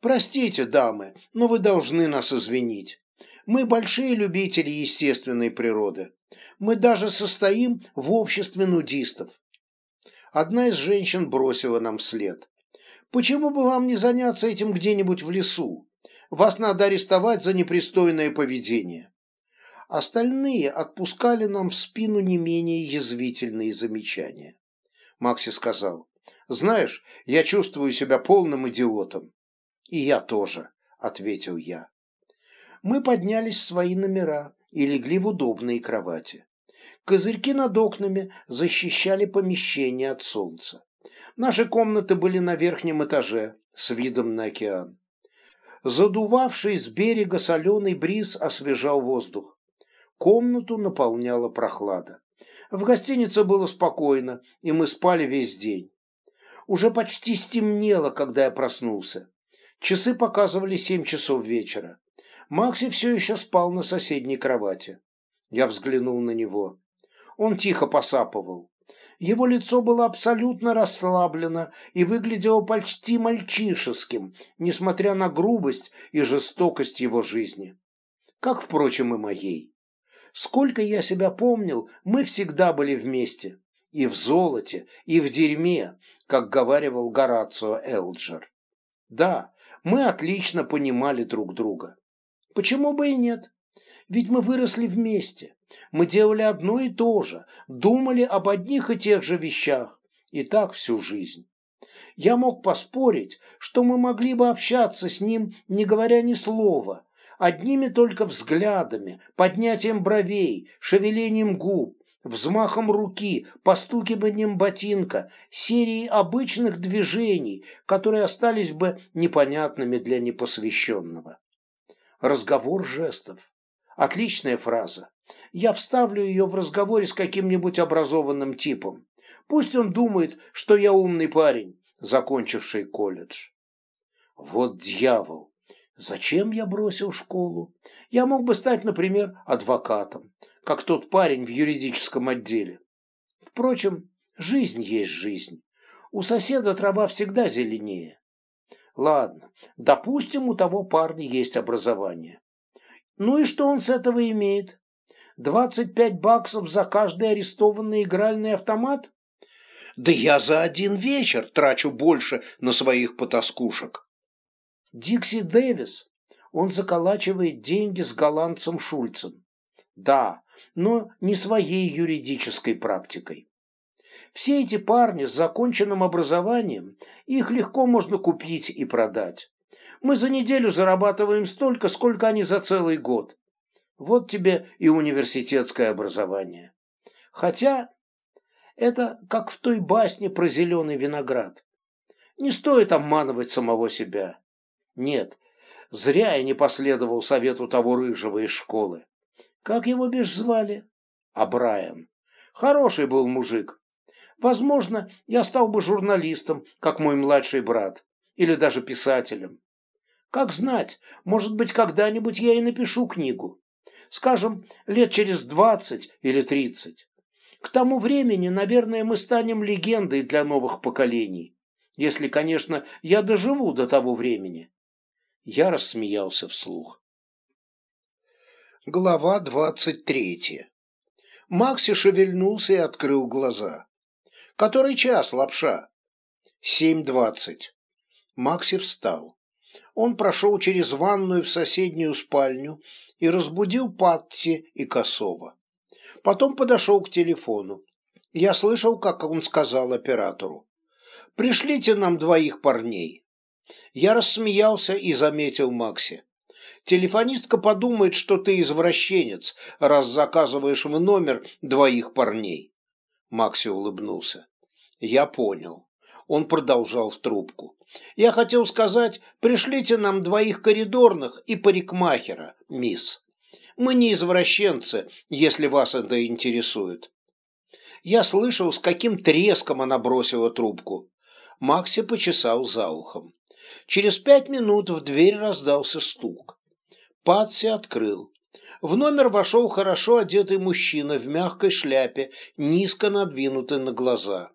«Простите, дамы, но вы должны нас извинить. Мы большие любители естественной природы. Мы даже состоим в обществе нудистов. Одна из женщин бросила нам вслед. Почему бы вам не заняться этим где-нибудь в лесу? Вас надо арестовать за непристойное поведение. Остальные отпускали нам в спину не менее язвительные замечания. Макси сказал, «Знаешь, я чувствую себя полным идиотом». «И я тоже», — ответил я. Мы поднялись в свои номера и легли в удобные кровати. Козырьки над окнами защищали помещение от солнца. Наши комнаты были на верхнем этаже с видом на океан. Задувавший с берега соленый бриз освежал воздух. Комнату наполняла прохлада. В гостинице было спокойно, и мы спали весь день. Уже почти стемнело, когда я проснулся. Часы показывали семь часов вечера. Макси все еще спал на соседней кровати. Я взглянул на него. Он тихо посапывал. Его лицо было абсолютно расслаблено и выглядело почти мальчишеским, несмотря на грубость и жестокость его жизни. Как, впрочем, и моей. Сколько я себя помнил, мы всегда были вместе. И в золоте, и в дерьме, как говаривал Горацио Элджер. Да, мы отлично понимали друг друга. Почему бы и нет? Ведь мы выросли вместе. Мы делали одно и то же, думали об одних и тех же вещах. И так всю жизнь. Я мог поспорить, что мы могли бы общаться с ним, не говоря ни слова, одними только взглядами, поднятием бровей, шевелением губ, взмахом руки, постукиванием ботинка, серией обычных движений, которые остались бы непонятными для непосвященного. Разговор жестов. Отличная фраза. Я вставлю ее в разговоре с каким-нибудь образованным типом. Пусть он думает, что я умный парень, закончивший колледж. Вот дьявол! Зачем я бросил школу? Я мог бы стать, например, адвокатом, как тот парень в юридическом отделе. Впрочем, жизнь есть жизнь. У соседа трава всегда зеленее. Ладно, допустим, у того парня есть образование. Ну и что он с этого имеет? 25 баксов за каждый арестованный игральный автомат? Да я за один вечер трачу больше на своих потаскушек. Дикси Дэвис, он заколачивает деньги с голландцем Шульцем. Да, но не своей юридической практикой. Все эти парни с законченным образованием, их легко можно купить и продать. Мы за неделю зарабатываем столько, сколько они за целый год. Вот тебе и университетское образование. Хотя это как в той басне про зеленый виноград. Не стоит обманывать самого себя. Нет, зря я не последовал совету того рыжего из школы. Как его бишь звали? А Брайан. Хороший был мужик. Возможно, я стал бы журналистом, как мой младший брат, или даже писателем. Как знать, может быть, когда-нибудь я и напишу книгу. Скажем, лет через двадцать или тридцать. К тому времени, наверное, мы станем легендой для новых поколений. Если, конечно, я доживу до того времени. Я рассмеялся вслух. Глава двадцать третья. Макси шевельнулся и открыл глаза. «Который час, лапша?» «Семь двадцать». Макси встал. Он прошел через ванную в соседнюю спальню и разбудил Патти и Косова. Потом подошел к телефону. Я слышал, как он сказал оператору. «Пришлите нам двоих парней». Я рассмеялся и заметил Макси. Телефонистка подумает, что ты извращенец, раз заказываешь в номер двоих парней. Макси улыбнулся. Я понял. Он продолжал в трубку. Я хотел сказать, пришлите нам двоих коридорных и парикмахера, мисс. Мы не извращенцы, если вас это интересует. Я слышал, с каким треском она бросила трубку. Макси почесал за ухом. Через пять минут в дверь раздался стук. Патси открыл. В номер вошел хорошо одетый мужчина в мягкой шляпе, низко надвинутый на глаза.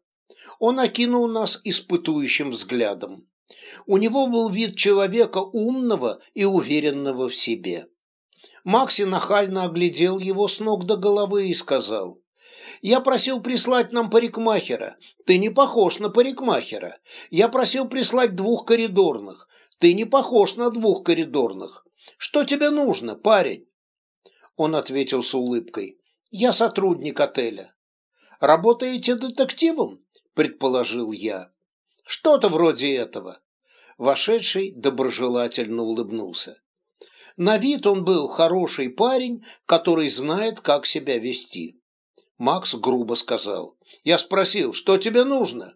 Он окинул нас испытующим взглядом. У него был вид человека умного и уверенного в себе. Макси нахально оглядел его с ног до головы и сказал, «Я просил прислать нам парикмахера. Ты не похож на парикмахера. Я просил прислать двух коридорных. Ты не похож на двух коридорных. Что тебе нужно, парень?» Он ответил с улыбкой. «Я сотрудник отеля». «Работаете детективом?» – предположил я. «Что-то вроде этого». Вошедший доброжелательно улыбнулся. На вид он был хороший парень, который знает, как себя вести. Макс грубо сказал. «Я спросил, что тебе нужно?»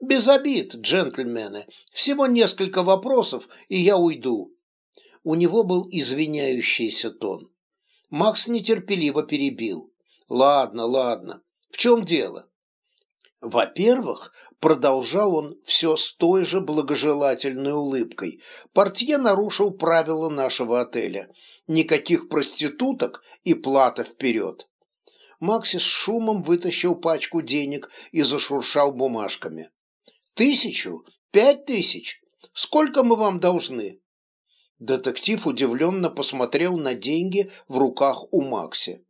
«Без обид, джентльмены. Всего несколько вопросов, и я уйду у него был извиняющийся тон. Макс нетерпеливо перебил. «Ладно, ладно. В чем дело?» Во-первых, продолжал он все с той же благожелательной улыбкой, портье нарушил правила нашего отеля. Никаких проституток и плата вперед. Макси с шумом вытащил пачку денег и зашуршал бумажками. «Тысячу? Пять тысяч? Сколько мы вам должны?» Детектив удивленно посмотрел на деньги в руках у Макси.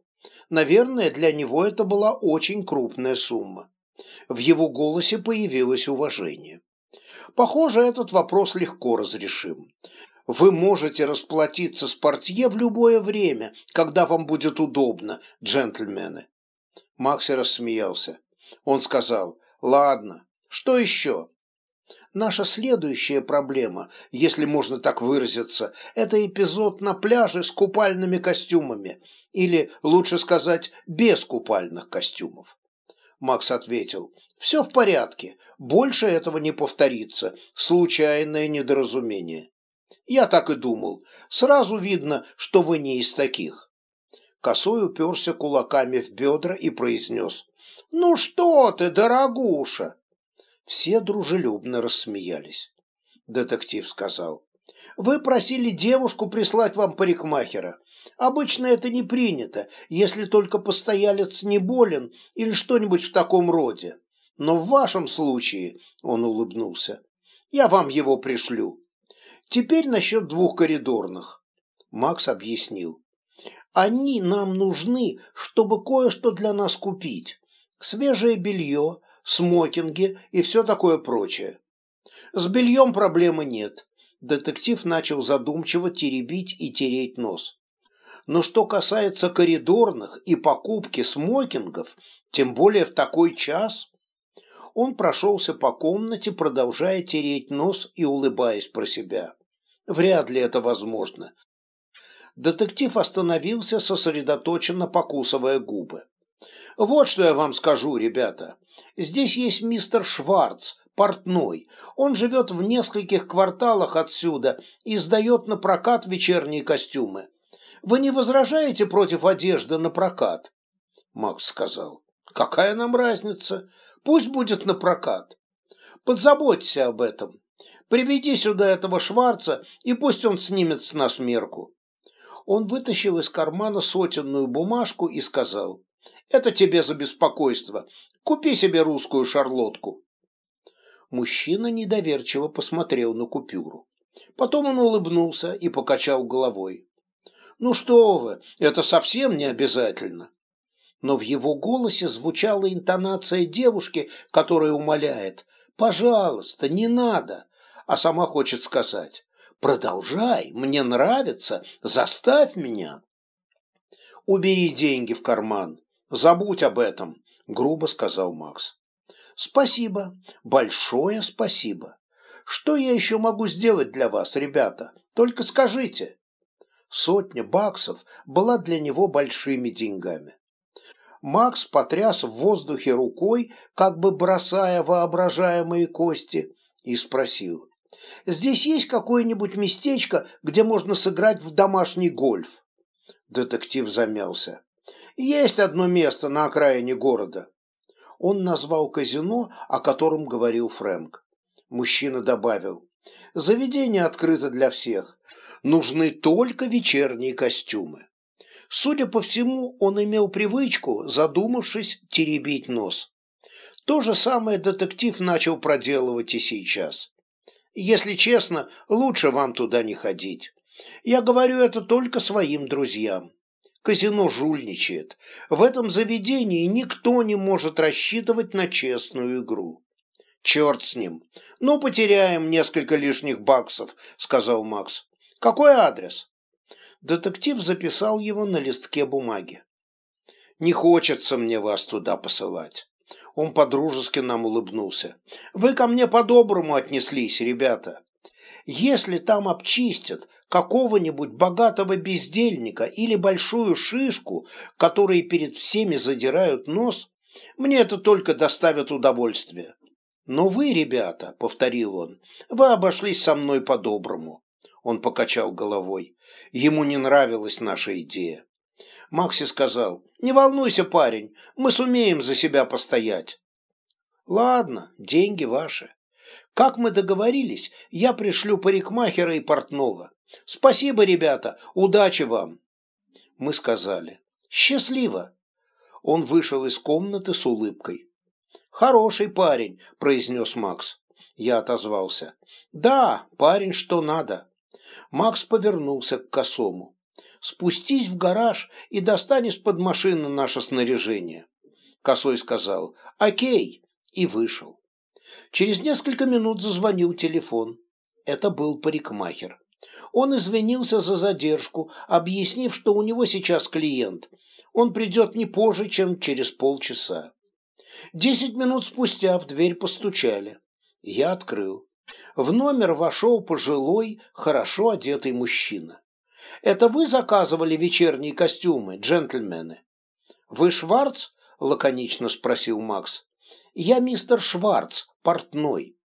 Наверное, для него это была очень крупная сумма. В его голосе появилось уважение. Похоже, этот вопрос легко разрешим. Вы можете расплатиться с портье в любое время, когда вам будет удобно, джентльмены. Макси рассмеялся. Он сказал, ладно, что еще? Наша следующая проблема, если можно так выразиться, это эпизод на пляже с купальными костюмами, или, лучше сказать, без купальных костюмов. Макс ответил, все в порядке, больше этого не повторится, случайное недоразумение. Я так и думал, сразу видно, что вы не из таких. Косой уперся кулаками в бедра и произнес, «Ну что ты, дорогуша!» Все дружелюбно рассмеялись. Детектив сказал. «Вы просили девушку прислать вам парикмахера. Обычно это не принято, если только постоялец не болен или что-нибудь в таком роде. Но в вашем случае, — он улыбнулся, — я вам его пришлю. Теперь насчет двух коридорных. Макс объяснил. Они нам нужны, чтобы кое-что для нас купить. Свежее белье, смокинги и все такое прочее. С бельем проблемы нет. Детектив начал задумчиво теребить и тереть нос. Но что касается коридорных и покупки смокингов, тем более в такой час... Он прошелся по комнате, продолжая тереть нос и улыбаясь про себя. Вряд ли это возможно. Детектив остановился, сосредоточенно покусывая губы. «Вот что я вам скажу, ребята. Здесь есть мистер Шварц, портной. Он живет в нескольких кварталах отсюда и сдает на прокат вечерние костюмы. Вы не возражаете против одежды на прокат?» Макс сказал. Какая нам разница? Пусть будет на прокат. Подзаботься об этом. Приведи сюда этого Шварца, и пусть он снимет с нас мерку. Он вытащил из кармана сотенную бумажку и сказал, «Это тебе за беспокойство. Купи себе русскую шарлотку». Мужчина недоверчиво посмотрел на купюру. Потом он улыбнулся и покачал головой. «Ну что вы, это совсем не обязательно». Но в его голосе звучала интонация девушки, которая умоляет «Пожалуйста, не надо», а сама хочет сказать «Продолжай, мне нравится, заставь меня». «Убери деньги в карман, забудь об этом», — грубо сказал Макс. «Спасибо, большое спасибо. Что я еще могу сделать для вас, ребята? Только скажите». Сотня баксов была для него большими деньгами. Макс потряс в воздухе рукой, как бы бросая воображаемые кости, и спросил. «Здесь есть какое-нибудь местечко, где можно сыграть в домашний гольф?» Детектив замялся. «Есть одно место на окраине города». Он назвал казино, о котором говорил Фрэнк. Мужчина добавил. «Заведение открыто для всех. Нужны только вечерние костюмы». Судя по всему, он имел привычку, задумавшись, теребить нос. То же самое детектив начал проделывать и сейчас. Если честно, лучше вам туда не ходить. Я говорю это только своим друзьям. Казино жульничает. В этом заведении никто не может рассчитывать на честную игру. Черт с ним. Ну, потеряем несколько лишних баксов, сказал Макс. Какой адрес? Детектив записал его на листке бумаги. «Не хочется мне вас туда посылать». Он подружески нам улыбнулся. «Вы ко мне по-доброму отнеслись, ребята. Если там обчистят какого-нибудь богатого бездельника или большую шишку, которые перед всеми задирают нос, мне это только доставит удовольствие. Но вы, ребята, — повторил он, — вы обошлись со мной по-доброму. Он покачал головой. Ему не нравилась наша идея. Макси сказал, «Не волнуйся, парень, мы сумеем за себя постоять». «Ладно, деньги ваши. Как мы договорились, я пришлю парикмахера и портного. Спасибо, ребята, удачи вам». Мы сказали, «Счастливо». Он вышел из комнаты с улыбкой. «Хороший парень», – произнес Макс. Я отозвался. «Да, парень, что надо». Макс повернулся к косому. «Спустись в гараж и достань из-под машины наше снаряжение». Косой сказал «Окей» и вышел. Через несколько минут зазвонил телефон. Это был парикмахер. Он извинился за задержку, объяснив, что у него сейчас клиент. Он придет не позже, чем через полчаса. Десять минут спустя в дверь постучали. Я открыл. В номер вошел пожилой, хорошо одетый мужчина. «Это вы заказывали вечерние костюмы, джентльмены?» «Вы Шварц?» – лаконично спросил Макс. «Я мистер Шварц, портной».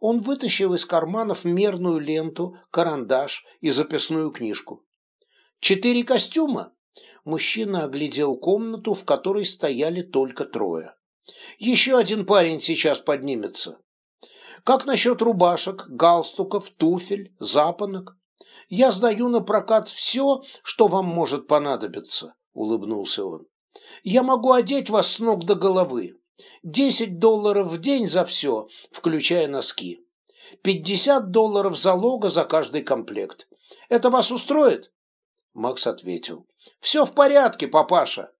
Он вытащил из карманов мерную ленту, карандаш и записную книжку. «Четыре костюма?» Мужчина оглядел комнату, в которой стояли только трое. «Еще один парень сейчас поднимется». Как насчет рубашек, галстуков, туфель, запонок? Я сдаю на прокат все, что вам может понадобиться, улыбнулся он. Я могу одеть вас с ног до головы. Десять долларов в день за все, включая носки. Пятьдесят долларов залога за каждый комплект. Это вас устроит? Макс ответил. Все в порядке, папаша.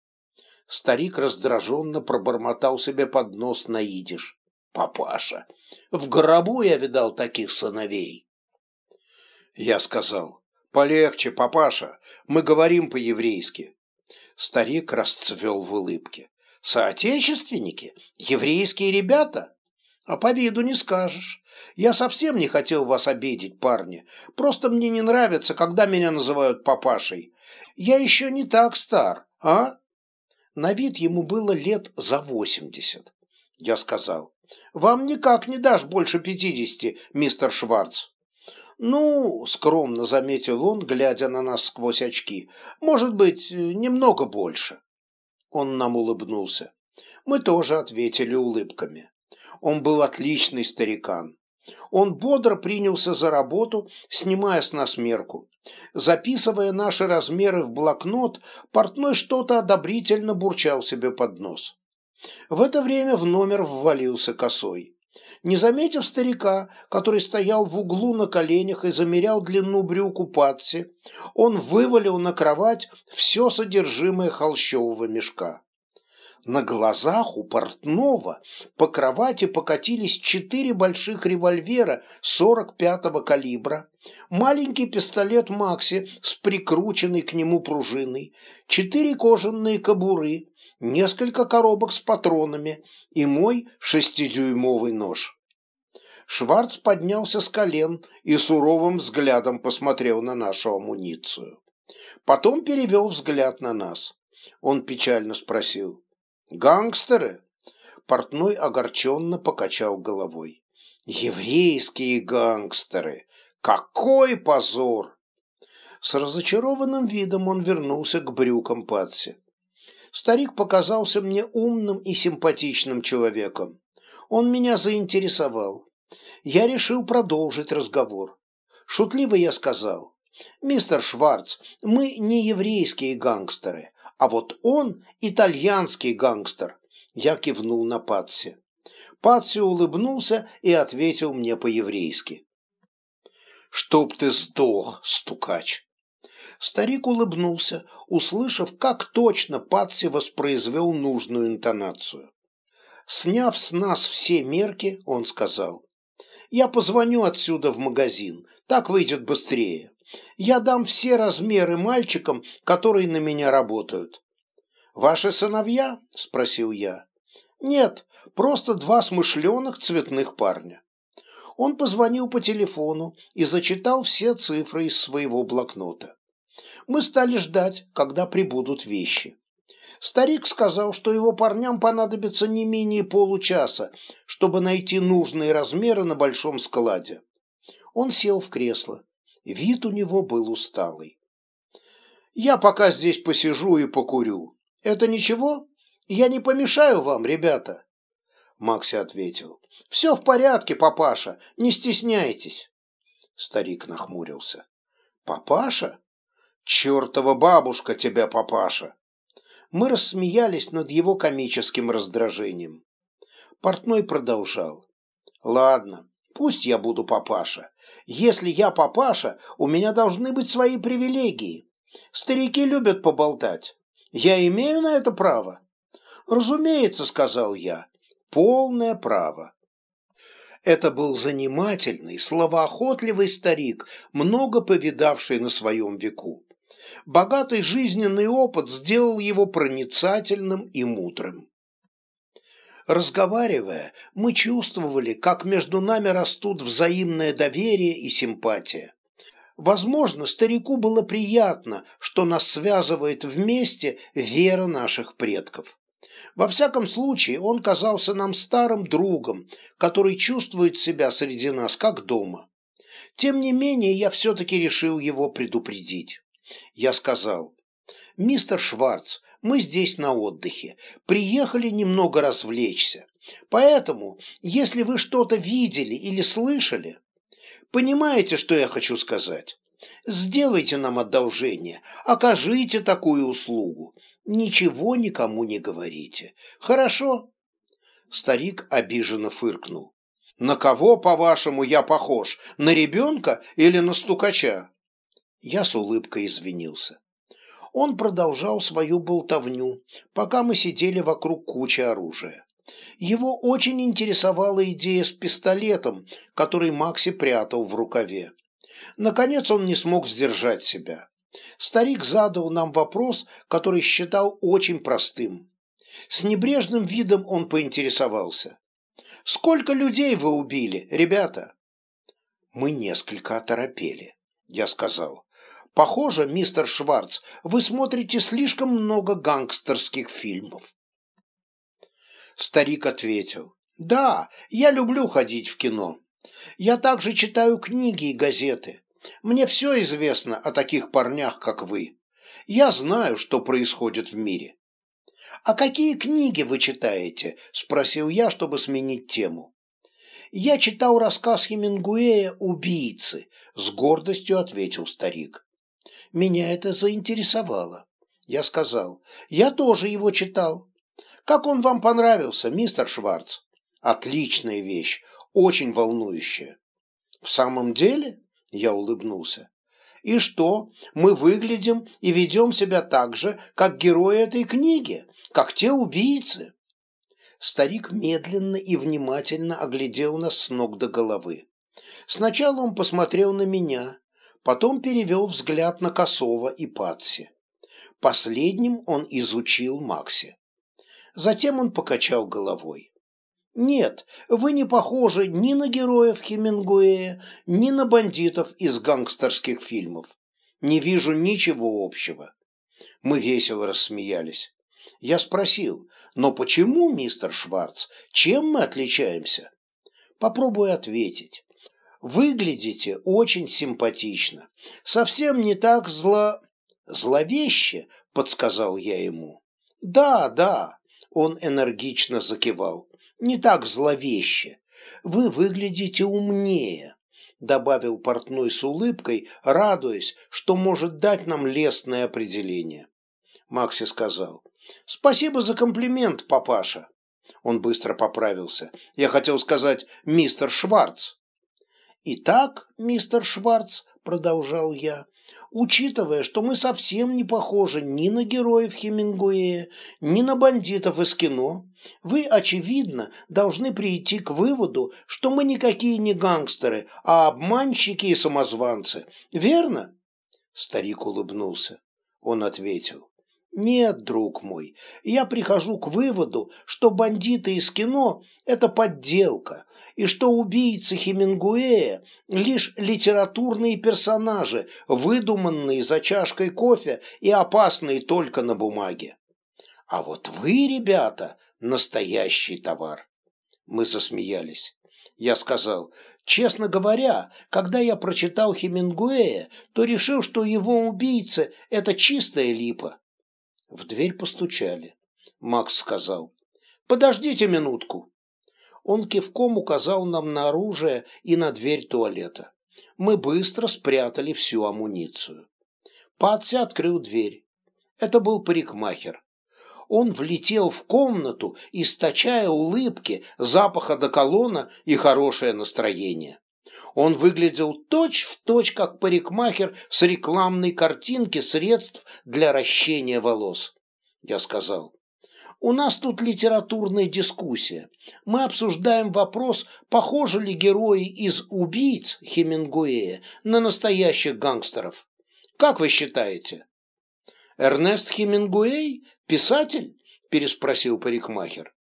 Старик раздраженно пробормотал себе под нос на идиш папаша. В гробу я видал таких сыновей. Я сказал, полегче, папаша, мы говорим по-еврейски. Старик расцвел в улыбке. Соотечественники? Еврейские ребята? А по виду не скажешь. Я совсем не хотел вас обидеть, парни. Просто мне не нравится, когда меня называют папашей. Я еще не так стар, а? На вид ему было лет за восемьдесят. Я сказал, вам никак не дашь больше пятидесяти, мистер Шварц. Ну, скромно заметил он, глядя на нас сквозь очки. Может быть, немного больше. Он нам улыбнулся. Мы тоже ответили улыбками. Он был отличный старикан. Он бодро принялся за работу, снимая с нас мерку. Записывая наши размеры в блокнот, портной что-то одобрительно бурчал себе под нос. В это время в номер ввалился косой. Не заметив старика, который стоял в углу на коленях и замерял длину брюк у Патси, он вывалил на кровать все содержимое холщового мешка. На глазах у портного по кровати покатились четыре больших револьвера 45-го калибра, маленький пистолет Макси с прикрученной к нему пружиной, четыре кожаные кобуры, несколько коробок с патронами и мой шестидюймовый нож. Шварц поднялся с колен и суровым взглядом посмотрел на нашу амуницию. Потом перевел взгляд на нас. Он печально спросил. Гангстеры? Портной огорченно покачал головой. Еврейские гангстеры! Какой позор! С разочарованным видом он вернулся к брюкам Патси. Старик показался мне умным и симпатичным человеком. Он меня заинтересовал. Я решил продолжить разговор. Шутливо я сказал. «Мистер Шварц, мы не еврейские гангстеры, а вот он итальянский гангстер. Я кивнул на Патси. Патси улыбнулся и ответил мне по-еврейски. «Чтоб ты сдох, стукач!» Старик улыбнулся, услышав, как точно Патси воспроизвел нужную интонацию. Сняв с нас все мерки, он сказал, «Я позвоню отсюда в магазин, так выйдет быстрее. Я дам все размеры мальчикам, которые на меня работают. «Ваши сыновья?» – спросил я. «Нет, просто два смышленых цветных парня». Он позвонил по телефону и зачитал все цифры из своего блокнота. Мы стали ждать, когда прибудут вещи. Старик сказал, что его парням понадобится не менее получаса, чтобы найти нужные размеры на большом складе. Он сел в кресло. Вид у него был усталый. «Я пока здесь посижу и покурю. Это ничего? Я не помешаю вам, ребята?» Макси ответил. «Все в порядке, папаша, не стесняйтесь». Старик нахмурился. «Папаша? Чертова бабушка тебя, папаша!» Мы рассмеялись над его комическим раздражением. Портной продолжал. «Ладно, Пусть я буду папаша. Если я папаша, у меня должны быть свои привилегии. Старики любят поболтать. Я имею на это право? Разумеется, сказал я. Полное право. Это был занимательный, словоохотливый старик, много повидавший на своем веку. Богатый жизненный опыт сделал его проницательным и мудрым. Разговаривая, мы чувствовали, как между нами растут взаимное доверие и симпатия. Возможно, старику было приятно, что нас связывает вместе вера наших предков. Во всяком случае, он казался нам старым другом, который чувствует себя среди нас как дома. Тем не менее, я все-таки решил его предупредить. Я сказал, «Мистер Шварц, мы здесь на отдыхе, приехали немного развлечься. Поэтому, если вы что-то видели или слышали, понимаете, что я хочу сказать? Сделайте нам одолжение, окажите такую услугу. Ничего никому не говорите. Хорошо?» Старик обиженно фыркнул. «На кого, по-вашему, я похож? На ребенка или на стукача?» Я с улыбкой извинился он продолжал свою болтовню, пока мы сидели вокруг кучи оружия. Его очень интересовала идея с пистолетом, который Макси прятал в рукаве. Наконец он не смог сдержать себя. Старик задал нам вопрос, который считал очень простым. С небрежным видом он поинтересовался. «Сколько людей вы убили, ребята?» Мы несколько оторопели. Я сказал, Похоже, мистер Шварц, вы смотрите слишком много гангстерских фильмов. Старик ответил. Да, я люблю ходить в кино. Я также читаю книги и газеты. Мне все известно о таких парнях, как вы. Я знаю, что происходит в мире. «А какие книги вы читаете?» – спросил я, чтобы сменить тему. «Я читал рассказ Хемингуэя «Убийцы», – с гордостью ответил старик. Меня это заинтересовало. Я сказал, я тоже его читал. Как он вам понравился, мистер Шварц? Отличная вещь, очень волнующая. В самом деле? Я улыбнулся. И что, мы выглядим и ведем себя так же, как герои этой книги, как те убийцы? Старик медленно и внимательно оглядел нас с ног до головы. Сначала он посмотрел на меня, потом перевел взгляд на Косова и Патси. Последним он изучил Макси. Затем он покачал головой. Нет, вы не похожи ни на героев Хемингуэя, ни на бандитов из гангстерских фильмов. Не вижу ничего общего. Мы весело рассмеялись. Я спросил, но почему, мистер Шварц, чем мы отличаемся? Попробую ответить. Выглядите очень симпатично. Совсем не так зло... Зловеще, подсказал я ему. Да, да, он энергично закивал не так зловеще. Вы выглядите умнее», — добавил портной с улыбкой, радуясь, что может дать нам лестное определение. Макси сказал, «Спасибо за комплимент, папаша». Он быстро поправился. «Я хотел сказать, мистер Шварц». «Итак, мистер Шварц», — продолжал я, учитывая, что мы совсем не похожи ни на героев Хемингуэя, ни на бандитов из кино, вы, очевидно, должны прийти к выводу, что мы никакие не гангстеры, а обманщики и самозванцы. Верно?» Старик улыбнулся. Он ответил. Нет, друг мой, я прихожу к выводу, что бандиты из кино – это подделка, и что убийцы Хемингуэя – лишь литературные персонажи, выдуманные за чашкой кофе и опасные только на бумаге. А вот вы, ребята, настоящий товар. Мы засмеялись. Я сказал, честно говоря, когда я прочитал Хемингуэя, то решил, что его убийцы – это чистая липа. В дверь постучали. Макс сказал, «Подождите минутку». Он кивком указал нам на оружие и на дверь туалета. Мы быстро спрятали всю амуницию. Патси открыл дверь. Это был парикмахер. Он влетел в комнату, источая улыбки, запах одеколона и хорошее настроение. Он выглядел точь-в-точь, точь, как парикмахер с рекламной картинки средств для ращения волос. Я сказал, у нас тут литературная дискуссия. Мы обсуждаем вопрос, похожи ли герои из «Убийц» Хемингуэя на настоящих гангстеров. Как вы считаете? Эрнест Хемингуэй? Писатель? Переспросил парикмахер.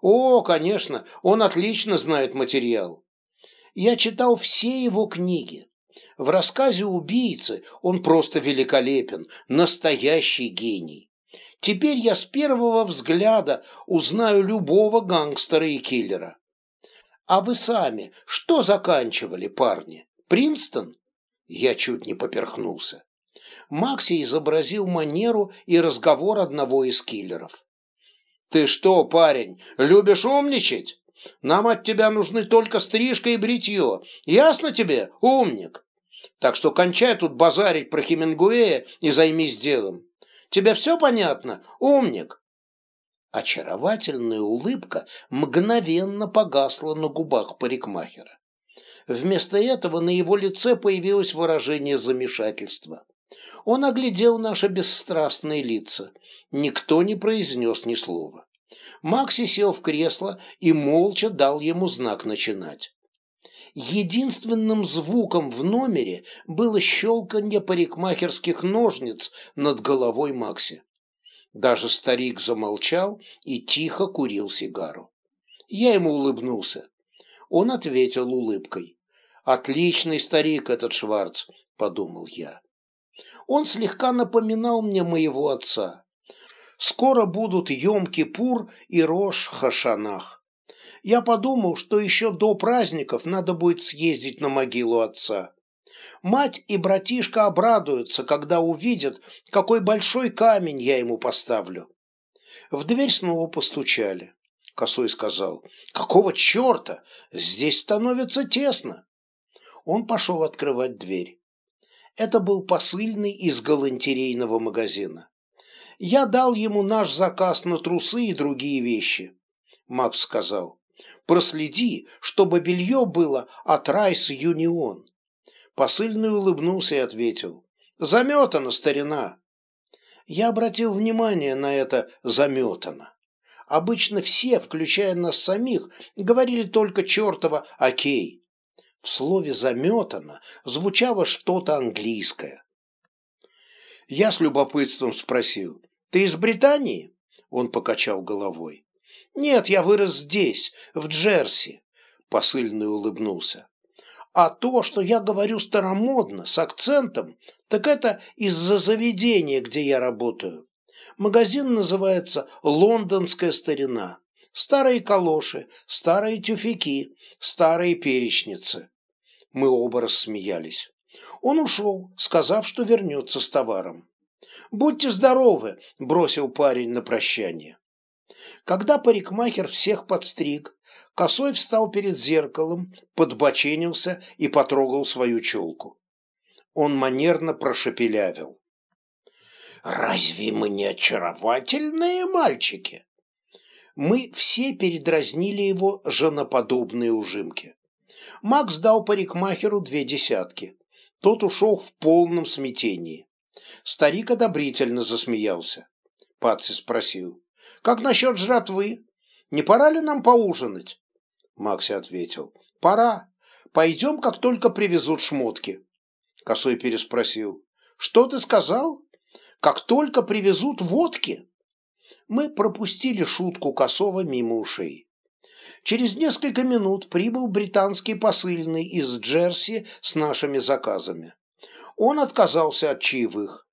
О, конечно, он отлично знает материал. Я читал все его книги. В рассказе «Убийцы» он просто великолепен, настоящий гений. Теперь я с первого взгляда узнаю любого гангстера и киллера. А вы сами что заканчивали, парни? Принстон? Я чуть не поперхнулся. Макси изобразил манеру и разговор одного из киллеров. «Ты что, парень, любишь умничать? Нам от тебя нужны только стрижка и бритье. Ясно тебе, умник? Так что кончай тут базарить про Хемингуэя и займись делом. Тебе все понятно, умник?» Очаровательная улыбка мгновенно погасла на губах парикмахера. Вместо этого на его лице появилось выражение замешательства. Он оглядел наши бесстрастные лица. Никто не произнес ни слова. Макси сел в кресло и молча дал ему знак начинать. Единственным звуком в номере было щелканье парикмахерских ножниц над головой Макси. Даже старик замолчал и тихо курил сигару. Я ему улыбнулся. Он ответил улыбкой. «Отличный старик этот Шварц», — подумал я. Он слегка напоминал мне моего отца. Скоро будут Йом-Кипур и Рош-Хашанах. Я подумал, что еще до праздников надо будет съездить на могилу отца. Мать и братишка обрадуются, когда увидят, какой большой камень я ему поставлю. В дверь снова постучали. Косой сказал, «Какого черта? Здесь становится тесно!» Он пошел открывать дверь. Это был посыльный из галантерейного магазина. Я дал ему наш заказ на трусы и другие вещи. Макс сказал, проследи, чтобы белье было от Райс Юнион. Посыльный улыбнулся и ответил, заметано, старина. Я обратил внимание на это заметано. Обычно все, включая нас самих, говорили только чертово «окей». В слове «заметано» звучало что-то английское. Я с любопытством спросил, «Ты из Британии?» Он покачал головой. «Нет, я вырос здесь, в Джерси», — посыльный улыбнулся. «А то, что я говорю старомодно, с акцентом, так это из-за заведения, где я работаю. Магазин называется «Лондонская старина». Старые калоши, старые тюфяки, старые перечницы. Мы оба рассмеялись. Он ушел, сказав, что вернется с товаром. «Будьте здоровы!» – бросил парень на прощание. Когда парикмахер всех подстриг, Косой встал перед зеркалом, подбоченился и потрогал свою челку. Он манерно прошепелявил. «Разве мы не очаровательные мальчики?» Мы все передразнили его женоподобные ужимки. Макс дал парикмахеру две десятки. Тот ушел в полном смятении. Старик одобрительно засмеялся. Паци спросил. «Как насчет жратвы? Не пора ли нам поужинать?» Макси ответил. «Пора. Пойдем, как только привезут шмотки». Косой переспросил. «Что ты сказал? Как только привезут водки?» Мы пропустили шутку Косова мимо ушей. Через несколько минут прибыл британский посыльный из Джерси с нашими заказами. Он отказался от чаевых.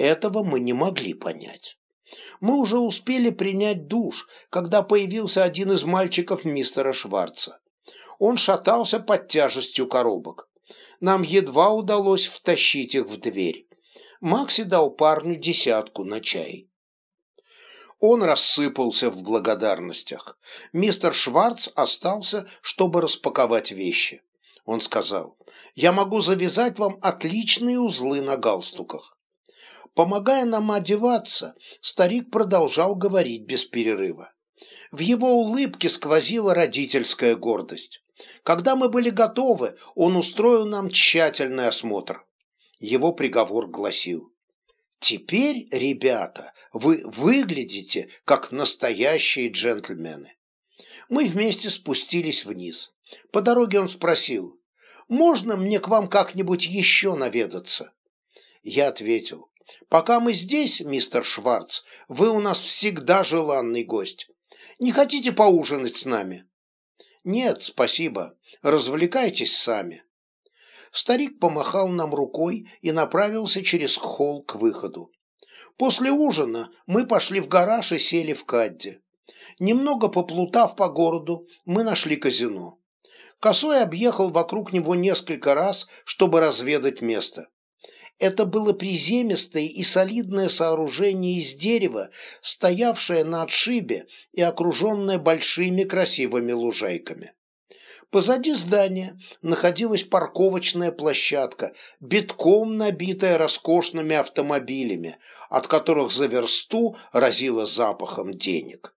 Этого мы не могли понять. Мы уже успели принять душ, когда появился один из мальчиков мистера Шварца. Он шатался под тяжестью коробок. Нам едва удалось втащить их в дверь. Макси дал парню десятку на чай. Он рассыпался в благодарностях. Мистер Шварц остался, чтобы распаковать вещи. Он сказал, «Я могу завязать вам отличные узлы на галстуках». Помогая нам одеваться, старик продолжал говорить без перерыва. В его улыбке сквозила родительская гордость. Когда мы были готовы, он устроил нам тщательный осмотр. Его приговор гласил Теперь, ребята, вы выглядите как настоящие джентльмены. Мы вместе спустились вниз. По дороге он спросил, можно мне к вам как-нибудь еще наведаться? Я ответил, пока мы здесь, мистер Шварц, вы у нас всегда желанный гость. Не хотите поужинать с нами? Нет, спасибо, развлекайтесь сами. Старик помахал нам рукой и направился через холл к выходу. После ужина мы пошли в гараж и сели в Кадде. Немного поплутав по городу, мы нашли казино. Косой объехал вокруг него несколько раз, чтобы разведать место. Это было приземистое и солидное сооружение из дерева, стоявшее на отшибе и окруженное большими красивыми лужайками. Позади здания находилась парковочная площадка, битком набитая роскошными автомобилями, от которых за версту разило запахом денег.